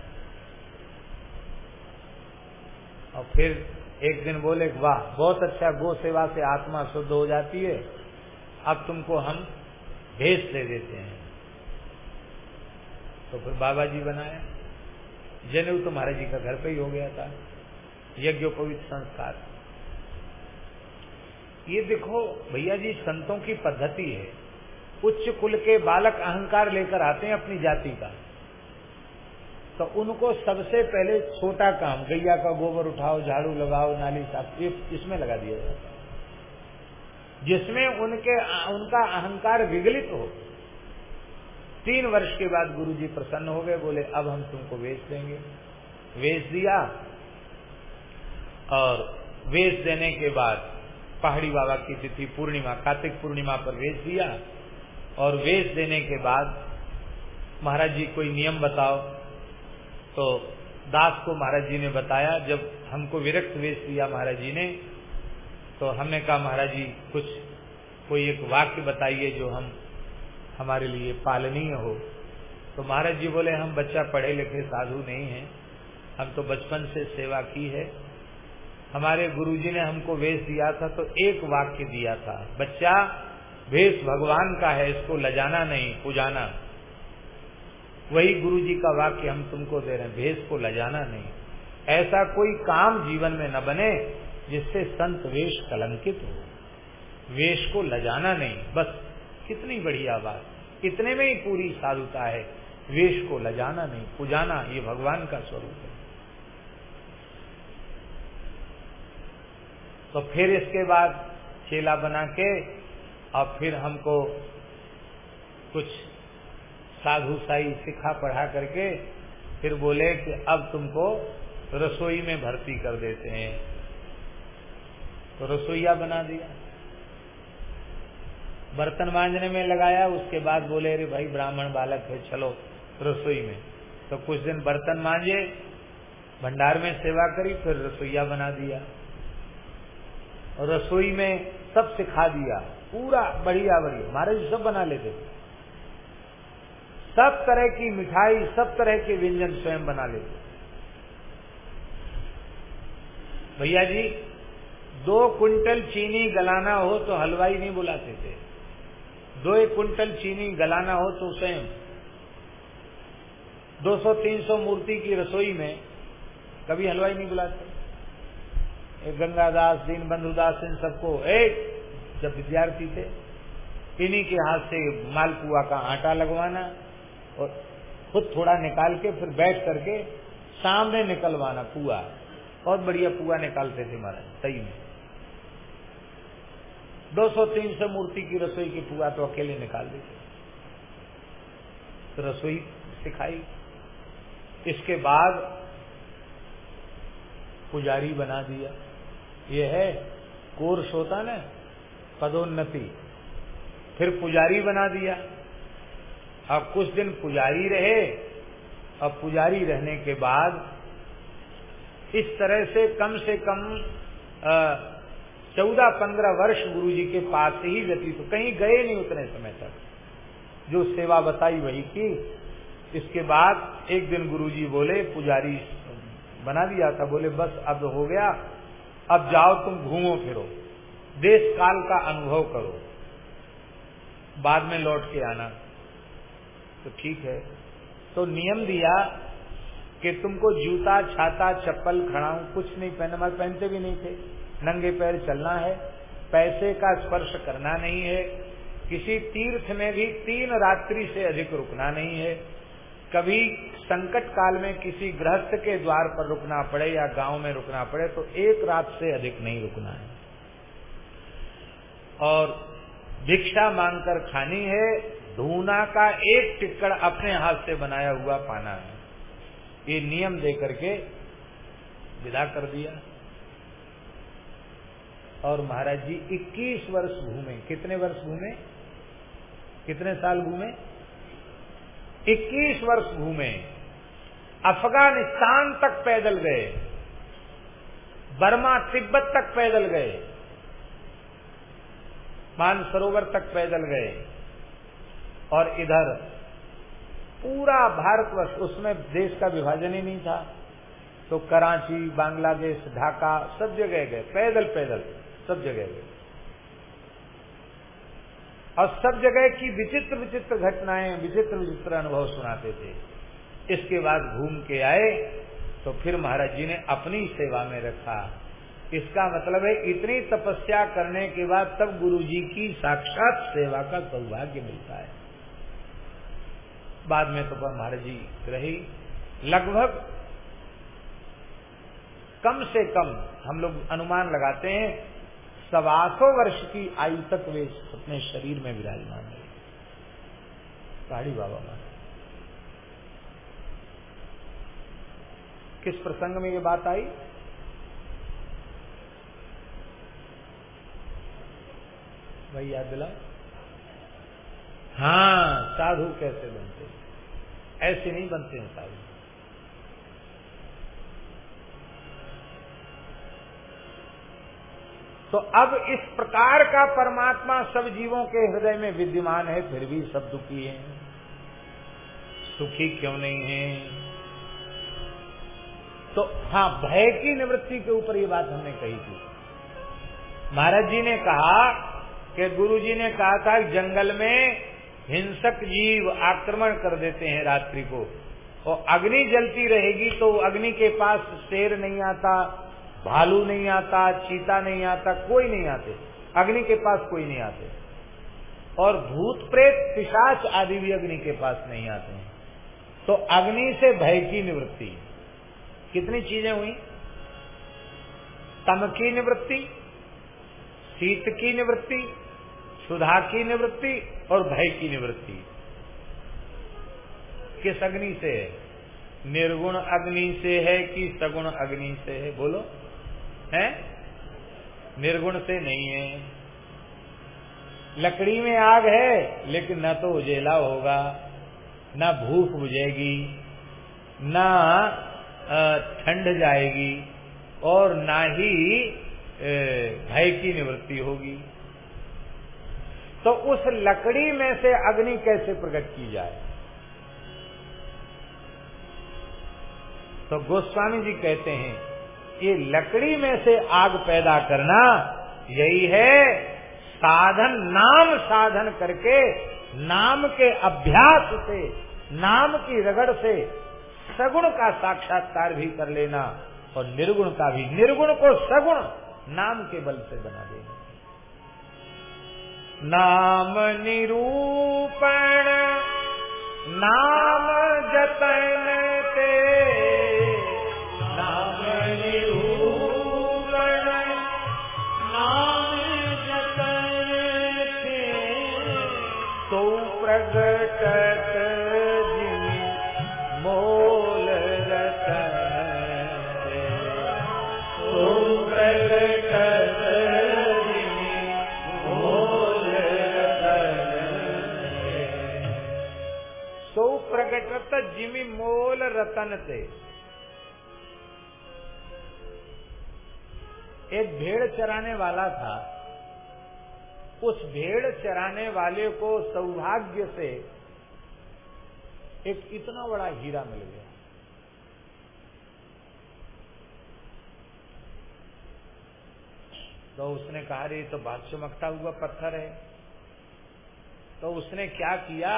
और फिर एक दिन बोले, वाह, बहुत अच्छा गो सेवा से आत्मा शुद्ध हो जाती है। अब तुमको हम भेष दे देते हैं। तो फिर बाबा जी बनाया जनेऊ तो महाराज जी का घर पे ही हो गया था। यज्ञोपवित संस्कार। ये देखो, भैया जी, संतों की पद्धति है। उच्च कुल के बालक अहंकार लेकर आते हैं अपनी जाति का। तो उनको सबसे पहले छोटा काम, गैया का गोबर उठाओ, झाड़ू लगाओ, नाली साफ़ इसमें लगा दिया जाता जिसमें उनके, उनका अहंकार विगलित हो। तीन वर्ष के बाद गुरुजी प्रसन्न हो गए, बोले, अब हम तुमको वेच देंगे। वेच दिया और वेच देने के बाद पहाड़ी बाबा की तिथि पूर्णिमा, कार्तिक पूर्णिमा पर वेच दिया। और वेश देने के बाद महाराज जी कोई नियम बताओ। तो दास को महाराज जी ने बताया, जब हमको विरक्त वेश दिया महाराज जी ने तो हमने कहा, महाराज जी, कुछ, कोई एक वाक्य बताइए जो हम, हमारे लिए पालनीय हो। तो महाराज जी बोले, हम बच्चा पढ़े लिखे साधु नहीं हैं। हम तो बचपन से सेवा की है। हमारे गुरुजी ने हमको वेश दिया था तो एक वाक्य दिया था। बच्चा वेश भगवान का है, इसको लजाना नहीं, पुजाना। वही गुरु जी का वाक्य हम तुमको दे रहे हैं, भेष को लजाना नहीं। ऐसा कोई काम जीवन में न बने जिससे संत वेश कलंकित हो। वेश को लजाना नहीं, बस कितनी बढ़िया बात। इतने में ही पूरी साधुता है। वेश को लजाना नहीं, पुजाना ये भगवान का स्वरूप है। तो फिर इसके बाद चेला बना के और फिर हमको कुछ साधु साई सिखा पढ़ा करके फिर बोले कि अब तुमको रसोई में भर्ती कर देते हैं। तो रसोईया बना दिया। बर्तन मांजने में लगाया, उसके बाद बोले, अरे भाई, ब्राह्मण बालक है, चलो रसोई में। तो कुछ दिन बर्तन मांजे, भंडार में सेवा करी, फिर रसोईया बना दिया। और रसोई में सब सिखा दिया। पूरा बढ़िया बढ़िया। महाराज सब बना लेते थे सब तरह की मिठाई, सब तरह के व्यंजन स्वयं बना लेते भैया जी, दो कुंटल चीनी गलाना हो तो हलवाई नहीं बुलाते थे। दो एक कुंटल चीनी गलाना हो तो स्वयं। 200-300 मूर्ति की रसोई में कभी हलवाई नहीं बुलाते। गंगादास दीन बंधुदास इन सबको एक जब विद्यार्थी थे, इन्हीं के हाथ से मालपुआ का आटा लगवाना और खुद थोड़ा निकाल के फिर बैठ करके सामने निकलवाना पुआ। बहुत बढ़िया पुआ निकालते थे महाराज, सही में। 200-300 मूर्ति की रसोई की पुआ तो अकेले निकाल देते तो रसोई सिखाई। इसके बाद पुजारी बना दिया। ये है कोर्स होता ना पदोन्नति। फिर पुजारी बना दिया। अब कुछ दिन पुजारी रहे, अब पुजारी रहने के बाद इस तरह से कम से कम चौदह पंद्रह वर्ष गुरु जी के पास ही व्यतीत कहीं गए नहीं उतने समय तक। जो सेवा बताई वही की। इसके बाद एक दिन गुरु जी बोले, पुजारी बना दिया था। बोले, बस अब हो गया। अब जाओ तुम घूमो फिरो। देश काल का अनुभव करो। बाद में लौट के आना। तो ठीक है। तो नियम दिया कि तुमको जूता, छाता, चप्पल, खड़ाऊ, कुछ नहीं पहने मैं पहनते भी नहीं थे। नंगे पैर चलना है। पैसे का स्पर्श करना नहीं है। किसी तीर्थ में भी तीन रात्रि से अधिक रुकना नहीं है। कभी संकट काल में किसी गृहस्थ के द्वार पर रुकना पड़े या गाँव में रुकना पड़े तो एक रात से अधिक नहीं रुकना है। और भिक्षा मांगकर खानी है, धूना का एक टिक्कड़ अपने हाथ से बनाया हुआ पाना है। ये नियम दे करके विदा कर दिया। और महाराज जी 21 वर्ष घूमे। कितने वर्ष घूमे? कितने साल घूमे? 21 वर्ष घूमे। अफ़गानिस्तान तक पैदल गए। बर्मा, तिब्बत तक पैदल गए। मान सरोवर तक पैदल गए और इधर पूरा भारतवर्ष, उसमें देश का विभाजन ही नहीं था। तो कराची, बांग्लादेश, ढाका, सब जगह गए। पैदल पैदल, सब जगह गए। और सब जगह की विचित्र विचित्र घटनाएँ, विचित्र विचित्र अनुभव सुनाते थे। इसके बाद घूम के आए तो फिर महाराज जी ने अपनी सेवा में रखा। इसका मतलब है, इतनी तपस्या करने के बाद तब गुरु जी की साक्षात सेवा का सौभाग्य मिलता है। बाद में तो महाराज जी रही। लगभग कम से कम हम लोग अनुमान लगाते हैं सवा सौ वर्ष की आयु तक वे अपने शरीर में विराजमान रहे। बाबा महाराज। किस प्रसंग में ये बात आई? भाई याद दिला हाँ। साधु कैसे बनते ऐसे नहीं बनते हैं साधु। तो अब इस प्रकार का परमात्मा सब जीवों के हृदय में विद्यमान है फिर भी सब दुखी हैं। सुखी क्यों नहीं है? तो हाँ भय की निवृत्ति के ऊपर ये बात हमने कही थी। महाराज जी ने कहा कि गुरु जी ने कहा था, जंगल में हिंसक जीव आक्रमण कर देते हैं रात्रि को। और अग्नि जलती रहेगी तो अग्नि के पास शेर नहीं आता, भालू नहीं आता, चीता नहीं आता, कोई नहीं आते। अग्नि के पास कोई नहीं आते। और भूत प्रेत, पिशाच आदि भी अग्नि के पास नहीं आते हैं। तो अग्नि से भय की निवृत्ति। कितनी चीज़ें हुई? तम की निवृत्ति, शीत की निवृत्ति सुधा की निवृत्ति और भय की निवृत्ति। किस अग्नि से है? निर्गुण अग्नि से है कि सगुण अग्नि से है? बोलो। है? निर्गुण से नहीं है। लकड़ी में आग है, लेकिन न तो उजेला होगा, न भूख बुझेगी, न ठंड जाएगी, और ना ही भय की निवृत्ति होगी। तो उस लकड़ी में से अग्नि कैसे प्रकट की जाए? तो गोस्वामी जी कहते हैं, ये लकड़ी में से आग पैदा करना यही है साधन, नाम साधन करके, नाम के अभ्यास से, नाम की रगड़ से सगुण का साक्षात्कार भी कर लेना और निर्गुण का भी। निर्गुण को सगुण नाम के बल से बना देना। नाम निरूपण नाम जतन रतन से एक भेड़ चराने वाला था। उस भेड़ चराने वाले को सौभाग्य से एक इतना बड़ा हीरा मिल गया। तो उसने कहा रे तो बात चमकता हुआ पत्थर है। तो उसने क्या किया?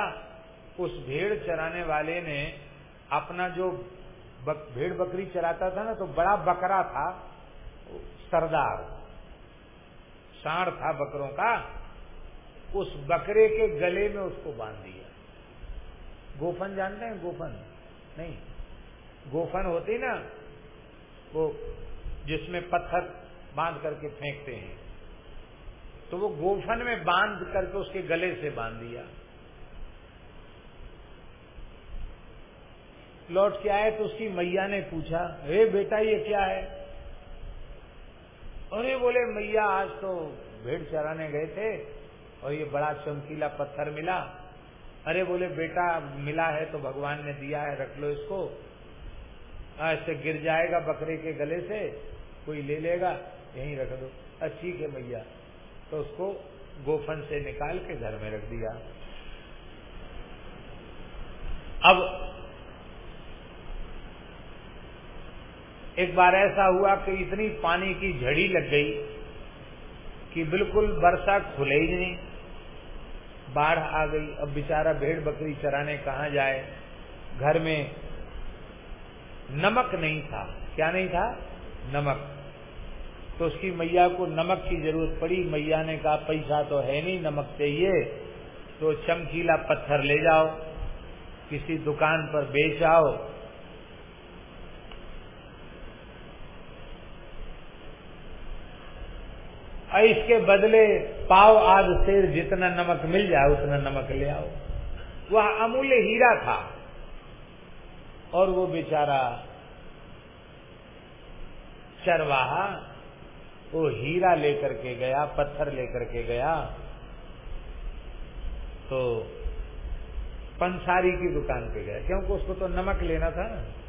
उस भेड़ चराने वाले ने अपना जो बक, भेड़ बकरी चराता था ना तो बड़ा बकरा था सरदार। साढ़ था बकरों का उस बकरे के गले में उसको बाँध दिया। गोफन जानते हैं? गोफन। नहीं। गोफन होती ना वो जिसमें पत्थर बाँध करके फेंकते हैं तो वो गोफन में बाँध करके उसके गले से बाँध दिया। लौट के आए तो उसकी मैया ने पूछा, हे बेटा, ये क्या है? अरे बोले, मैया, आज तो भेड़ चराने गए थे और ये बड़ा चमकीला पत्थर मिला। अरे बोले, बेटा, मिला है तो भगवान ने दिया है, रख लो इसको। ऐसे गिर जाएगा बकरे के गले से, कोई ले लेगा, यहीं रख दो। अच्छी है मैया। तो उसको गोफन से निकाल के घर में रख दिया। अब एक बार ऐसा हुआ कि इतनी पानी की झड़ी लग गई कि बिल्कुल वर्षा खुले ही नहीं। बाढ़ आ गई। अब बेचारा भेड़ बकरी चराने कहा जाए? घर में नमक नहीं था। क्या नहीं था? नमक। तो उसकी मैया को नमक की ज़रूरत पड़ी। मैया ने कहा, पैसा तो है नहीं, नमक चाहिए। तो चमकीला पत्थर ले जाओ। किसी दुकान पर बेच आओ। और इसके बदले पाव आध शेर जितना नमक मिल जाए, उतना नमक ले आओ। वह अमूल्य हीरा था। और वो बेचारा चरवाहा, वो हीरा लेकर के गया, पत्थर लेकर के गया। तो पंसारी की दुकान पे गया। क्योंकि उसको तो नमक लेना था ना।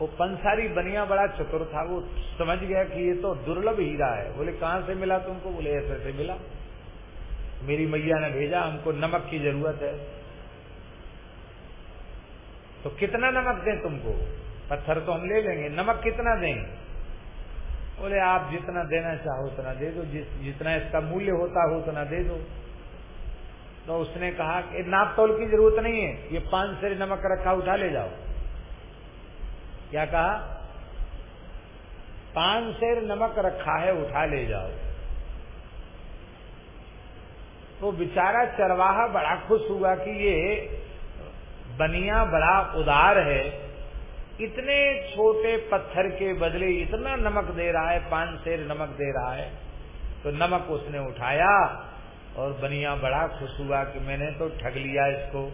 वो पंसारी बनिया बड़ा चतुर था, वो समझ गया कि ये तो दुर्लभ हीरा है। बोले, कहाँ से मिला तुमको? बोले, ऐसे से मिला। मेरी मैया ने भेजा, हमको नमक की ज़रूरत है। तो कितना नमक दें तुमको? पत्थर तो हम ले लेंगे, नमक कितना दें? बोले, आप जितना देना चाहो उतना दे दो, जिस, जितना इसका मूल्य होता हो उतना दे दो। तो उसने कहा कि नाप तोल की ज़रूरत नहीं है, ये पाँच से नमक रखा, उठा ले जाओ। क्या कहा? पान शेर नमक रखा है, उठा ले जाओ। तो बेचारा चरवाहा बड़ा खुश हुआ कि ये बनिया बड़ा उदार है। इतने छोटे पत्थर के बदले इतना नमक दे रहा है, पान शेर नमक दे रहा है। तो नमक उसने उठाया और बनिया बड़ा खुश हुआ कि मैंने तो ठग लिया इसको।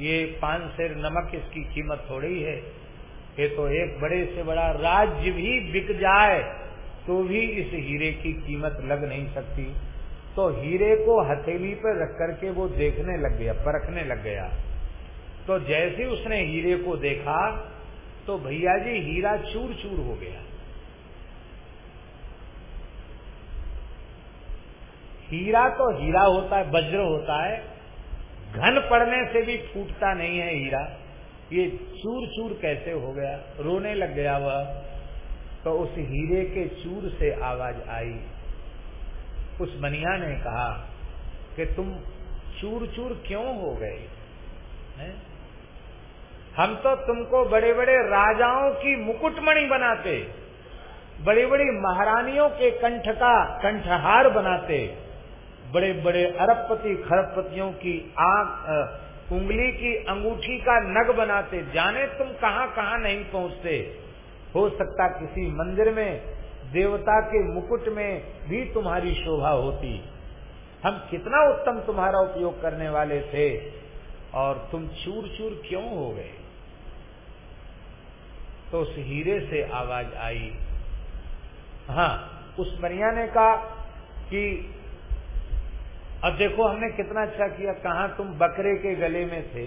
ये पान शेर नमक इसकी कीमत थोड़ी है। ये तो एक बड़े से बड़ा राज्य भी बिक जाए तो भी इस हीरे की कीमत लग नहीं सकती। तो हीरे को हथेली पर रख करके वो देखने लग गया, परखने लग गया। तो जैसे उसने हीरे को देखा तो भैया जी, हीरा चूर चूर हो गया। हीरा तो हीरा होता है, वज्र होता है। घन पड़ने से भी फूटता नहीं है हीरा। ये चूर चूर कैसे हो गया? रोने लग गया वह। तो उस हीरे के चूर से आवाज़ आई। उस बनिया ने कहा कि तुम चूर चूर क्यों हो गए? हैं? हम तो तुमको बड़े बड़े राजाओं की मुकुटमणि बनाते बड़ी बड़ी महारानियों के कंठ का कंठहार बनाते बड़े बड़े अरबपति खरबपतियों की आँख उंगली की अंगूठी का नग बनाते जाने तुम कहाँ कहाँ नहीं पहुँचते। हो सकता किसी मंदिर में, देवता के मुकुट में भी तुम्हारी शोभा होती। हम कितना उत्तम तुम्हारा उपयोग करने वाले थे, और तुम चूर चूर क्यों हो गए? तो उस हीरे से आवाज़ आई। हाँ उस मरिया ने कहा कि अब देखो हमने कितना अच्छा किया, कहा तुम बकरे के गले में थे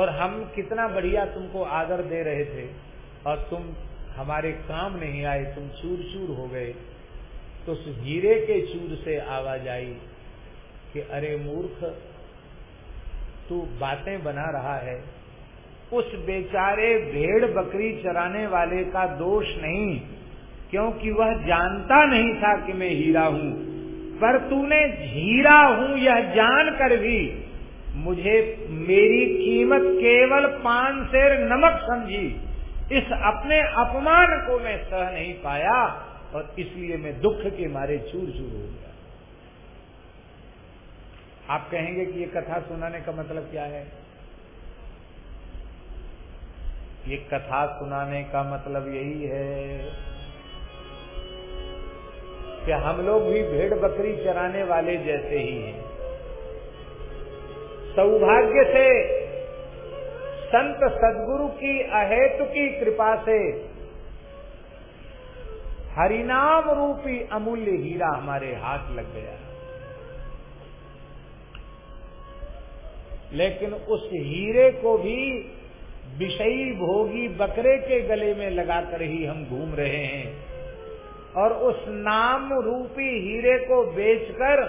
और हम कितना बढ़िया तुमको आदर दे रहे थे और तुम हमारे काम नहीं आए, तुम चूर चूर हो गए। तो उस हीरे के चूर से आवाज़ आई कि, अरे मूर्ख, तू बातें बना रहा है। उस बेचारे भेड़ बकरी चराने वाले का दोष नहीं, क्योंकि वह जानता नहीं था कि मैं हीरा हूँ। पर तूने हीरा हूँ यह जानकर भी मुझे मेरी कीमत केवल पान शेर नमक समझी। इस अपने अपमान को मैं सह नहीं पाया और इसलिए मैं दुख के मारे चूर चूर हो गया। आप कहेंगे कि ये कथा सुनाने का मतलब क्या है? ये कथा सुनाने का मतलब यही है कि हम लोग भी भेड़ बकरी चराने वाले जैसे ही हैं। सौभाग्य से संत सदगुरु की अहेतु की कृपा से हरिनाम रूपी अमूल्य हीरा हमारे हाथ लग गया। लेकिन उस हीरे को भी विषयी भोगी बकरे के गले में लगाकर ही हम घूम रहे हैं। और उस नाम रूपी हीरे को बेचकर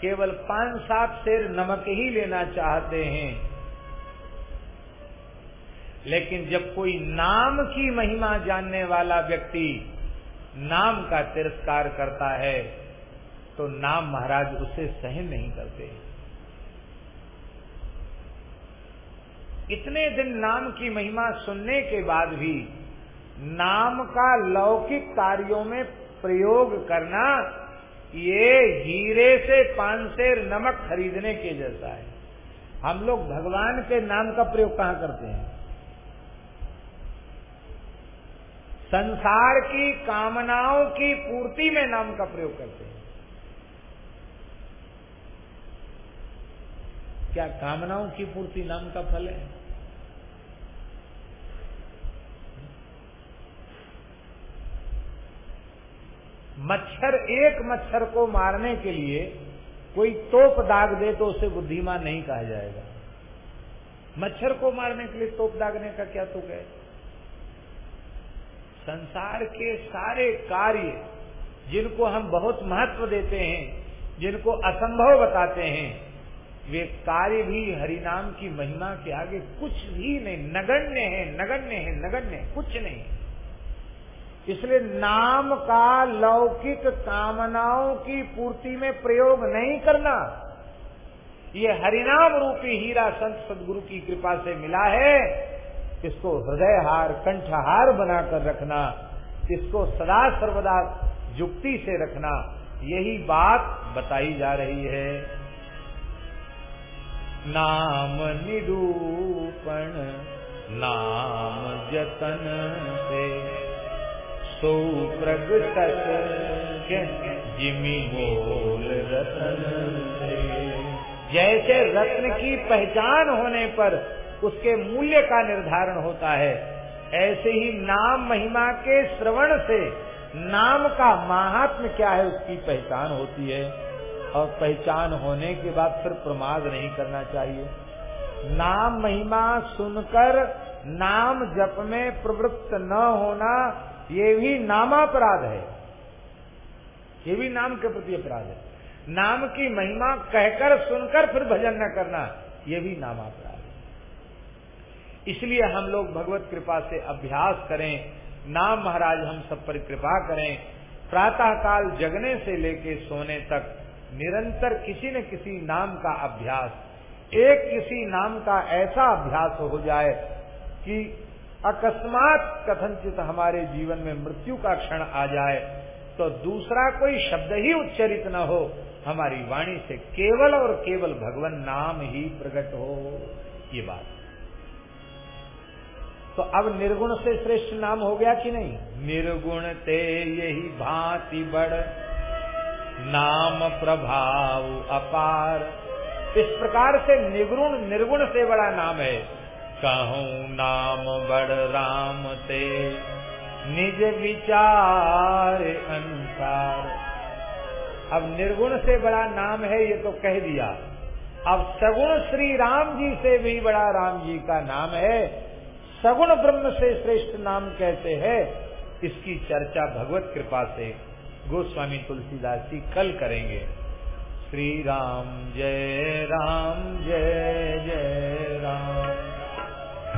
केवल पाँच सात शेर नमक ही लेना चाहते हैं। लेकिन जब कोई नाम की महिमा जानने वाला व्यक्ति नाम का तिरस्कार करता है तो नाम महाराज उसे सहन नहीं करते। इतने दिन नाम की महिमा सुनने के बाद भी नाम का लौकिक कार्यों में प्रयोग करना ये हीरे से पाँच शेर नमक खरीदने के जैसा है। हम लोग भगवान के नाम का प्रयोग कहाँ करते हैं? संसार की कामनाओं की पूर्ति में नाम का प्रयोग करते हैं। क्या कामनाओं की पूर्ति नाम का फल है? मच्छर, एक मच्छर को मारने के लिए कोई तोप दाग दे तो उसे बुद्धिमान नहीं कहा जाएगा। मच्छर को मारने के लिए तोप दागने का क्या तुक है? संसार के सारे कार्य जिनको हम बहुत महत्व देते हैं, जिनको असंभव बताते हैं, वे कार्य भी हरिनाम की महिमा के आगे कुछ भी नहीं, नगण्य है नगण्य है, नगण्य कुछ नहीं। इसलिए नाम का लौकिक कामनाओं की पूर्ति में प्रयोग नहीं करना, ये हरिनाम रूपी हीरा संत सदगुरु की कृपा से मिला है। इसको हृदय हार कंठहार बनाकर रखना, इसको सदा सर्वदा युक्ति से रखना, यही बात बताई जा रही है। नाम निरूपण, नाम जतन से सो प्रगटत जिमी बोल रतन जैसे रत्न की पहचान होने पर उसके मूल्य का निर्धारण होता है, ऐसे ही नाम महिमा के श्रवण से नाम का महात्म क्या है, उसकी पहचान होती है। और पहचान होने के बाद फिर प्रमाद नहीं करना चाहिए। नाम महिमा सुनकर नाम जप में प्रवृत्त न होना ये भी नामापराध है। ये भी नाम के प्रति अपराध है। नाम की महिमा कहकर, सुनकर, फिर भजन न करना, ये भी नामापराध है। इसलिए हम लोग भगवत कृपा से अभ्यास करें, नाम महाराज हम सब पर कृपा करें प्रातः काल जगने से लेके सोने तक निरंतर किसी न किसी नाम का अभ्यास, एक किसी नाम का ऐसा अभ्यास हो जाए कि अकस्मात कथनचित हमारे जीवन में मृत्यु का क्षण आ जाए तो दूसरा कोई शब्द ही उच्चरित न हो। हमारी वाणी से केवल और केवल भगवान नाम ही प्रकट हो ये बात। तो अब निर्गुण से श्रेष्ठ नाम हो गया कि नहीं? निर्गुण ते यही भांति बड़ नाम प्रभाव अपार। इस प्रकार से निर्गुण निर्गुण से बड़ा नाम है। कहूँ, नाम बड़ राम ते निज विचार अनुसार। अब निर्गुण से बड़ा नाम है, ये तो कह दिया। अब सगुण श्री राम जी से भी बड़ा राम जी का नाम है। सगुण ब्रह्म से श्रेष्ठ नाम कहते हैं? इसकी चर्चा भगवत कृपा से गोस्वामी तुलसीदास जी कल करेंगे। श्री राम, जय राम, जय जय राम।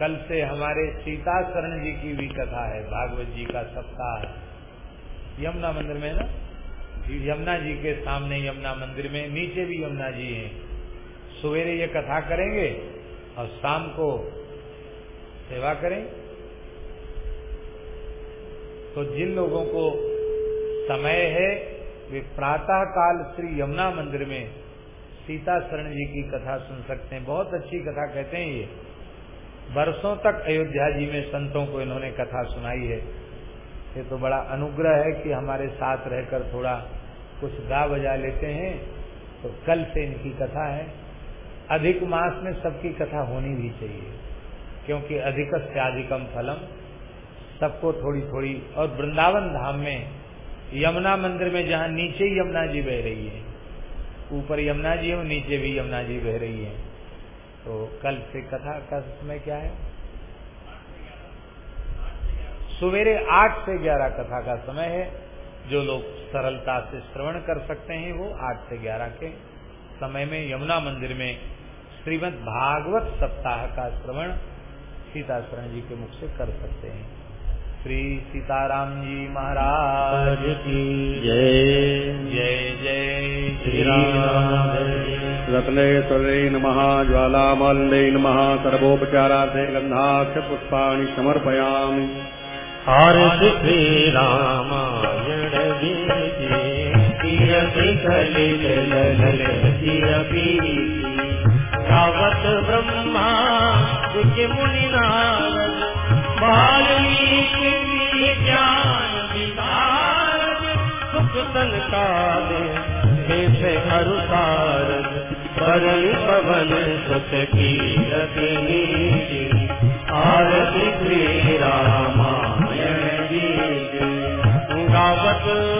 कल से हमारे सीता शरण जी की भी कथा है, भागवत जी का सप्ताह यमुना मंदिर में ना? यमुना जी के सामने यमुना मंदिर में, नीचे भी यमुना जी हैं। सवेरे ये कथा करेंगे और शाम को सेवा करें। तो जिन लोगों को समय है, वे प्रातः काल श्री यमुना मंदिर में सीता शरण जी की कथा सुन सकते हैं। बहुत अच्छी कथा कहते हैं ये। वर्षों तक अयोध्या जी में संतों को इन्होंने कथा सुनाई है। ये तो बड़ा अनुग्रह है कि हमारे साथ रहकर थोड़ा कुछ गा बजा लेते हैं तो कल से इनकी कथा है। अधिक मास में सबकी कथा होनी भी चाहिए, क्योंकि अधिक से अधिकम फलम। सबको थोड़ी थोड़ी और वृंदावन धाम में यमुना मंदिर में जहाँ नीचे यमुना जी बह रही है, ऊपर यमुना जी और नीचे भी यमुना जी बह रही है। तो कल से कथा का समय क्या है? सवेरे आठ से ग्यारह कथा का समय है। जो लोग सरलता से श्रवण कर सकते हैं वो आठ से ग्यारह के समय में यमुना मंदिर में श्रीमद भागवत सप्ताह का श्रवण सीता शरण जी के मुख से कर सकते हैं। श्री सीताराम जी महाराज की जय। जय जय श्री राम। रत्नेश्वरे नमः ज्वालामाल्ये नमः, सर्वोपचारार्थे गन्धाक्ष पुष्पाणि समर्पयामि। आरत श्री रामायण कीरति कलित ब्रह्मा के मुनि ज्ञान सुख हे हरुसारद वरण पवन सुख की नीति आरती श्री रामायण जी। गावत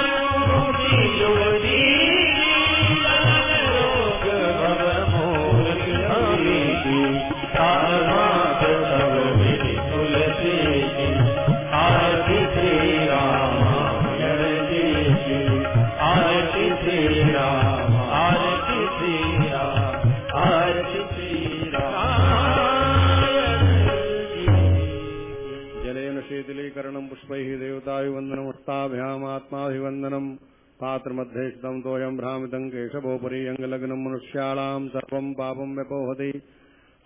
शीतलीकरणम् पुष्पैः देवताभिवन्दनमुष्टाभ्याम् आत्माभिवन्दनम् पात्रमध्ये स्थितम् तोयम् भ्रामितम् केशवोपरि अङ्गलग्नम् मनुष्याणाम् सर्वम् पापम् व्यपोहति।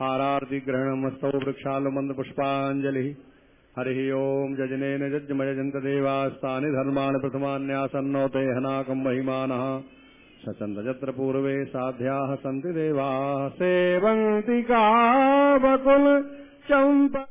आरार्तिग्रहणमस्तौ वृक्षालुमन्दपुष्पाञ्जलिः हरिः ओम् जजनेन जज्मयजन्त देवास्तानि धर्माणि प्रथमान्यासन्नो ते हनाकम् महिमानः। सचन्द यत्र पूर्वे साध्याः सन्ति देवाः। सेवन्ति कावकुल चम्प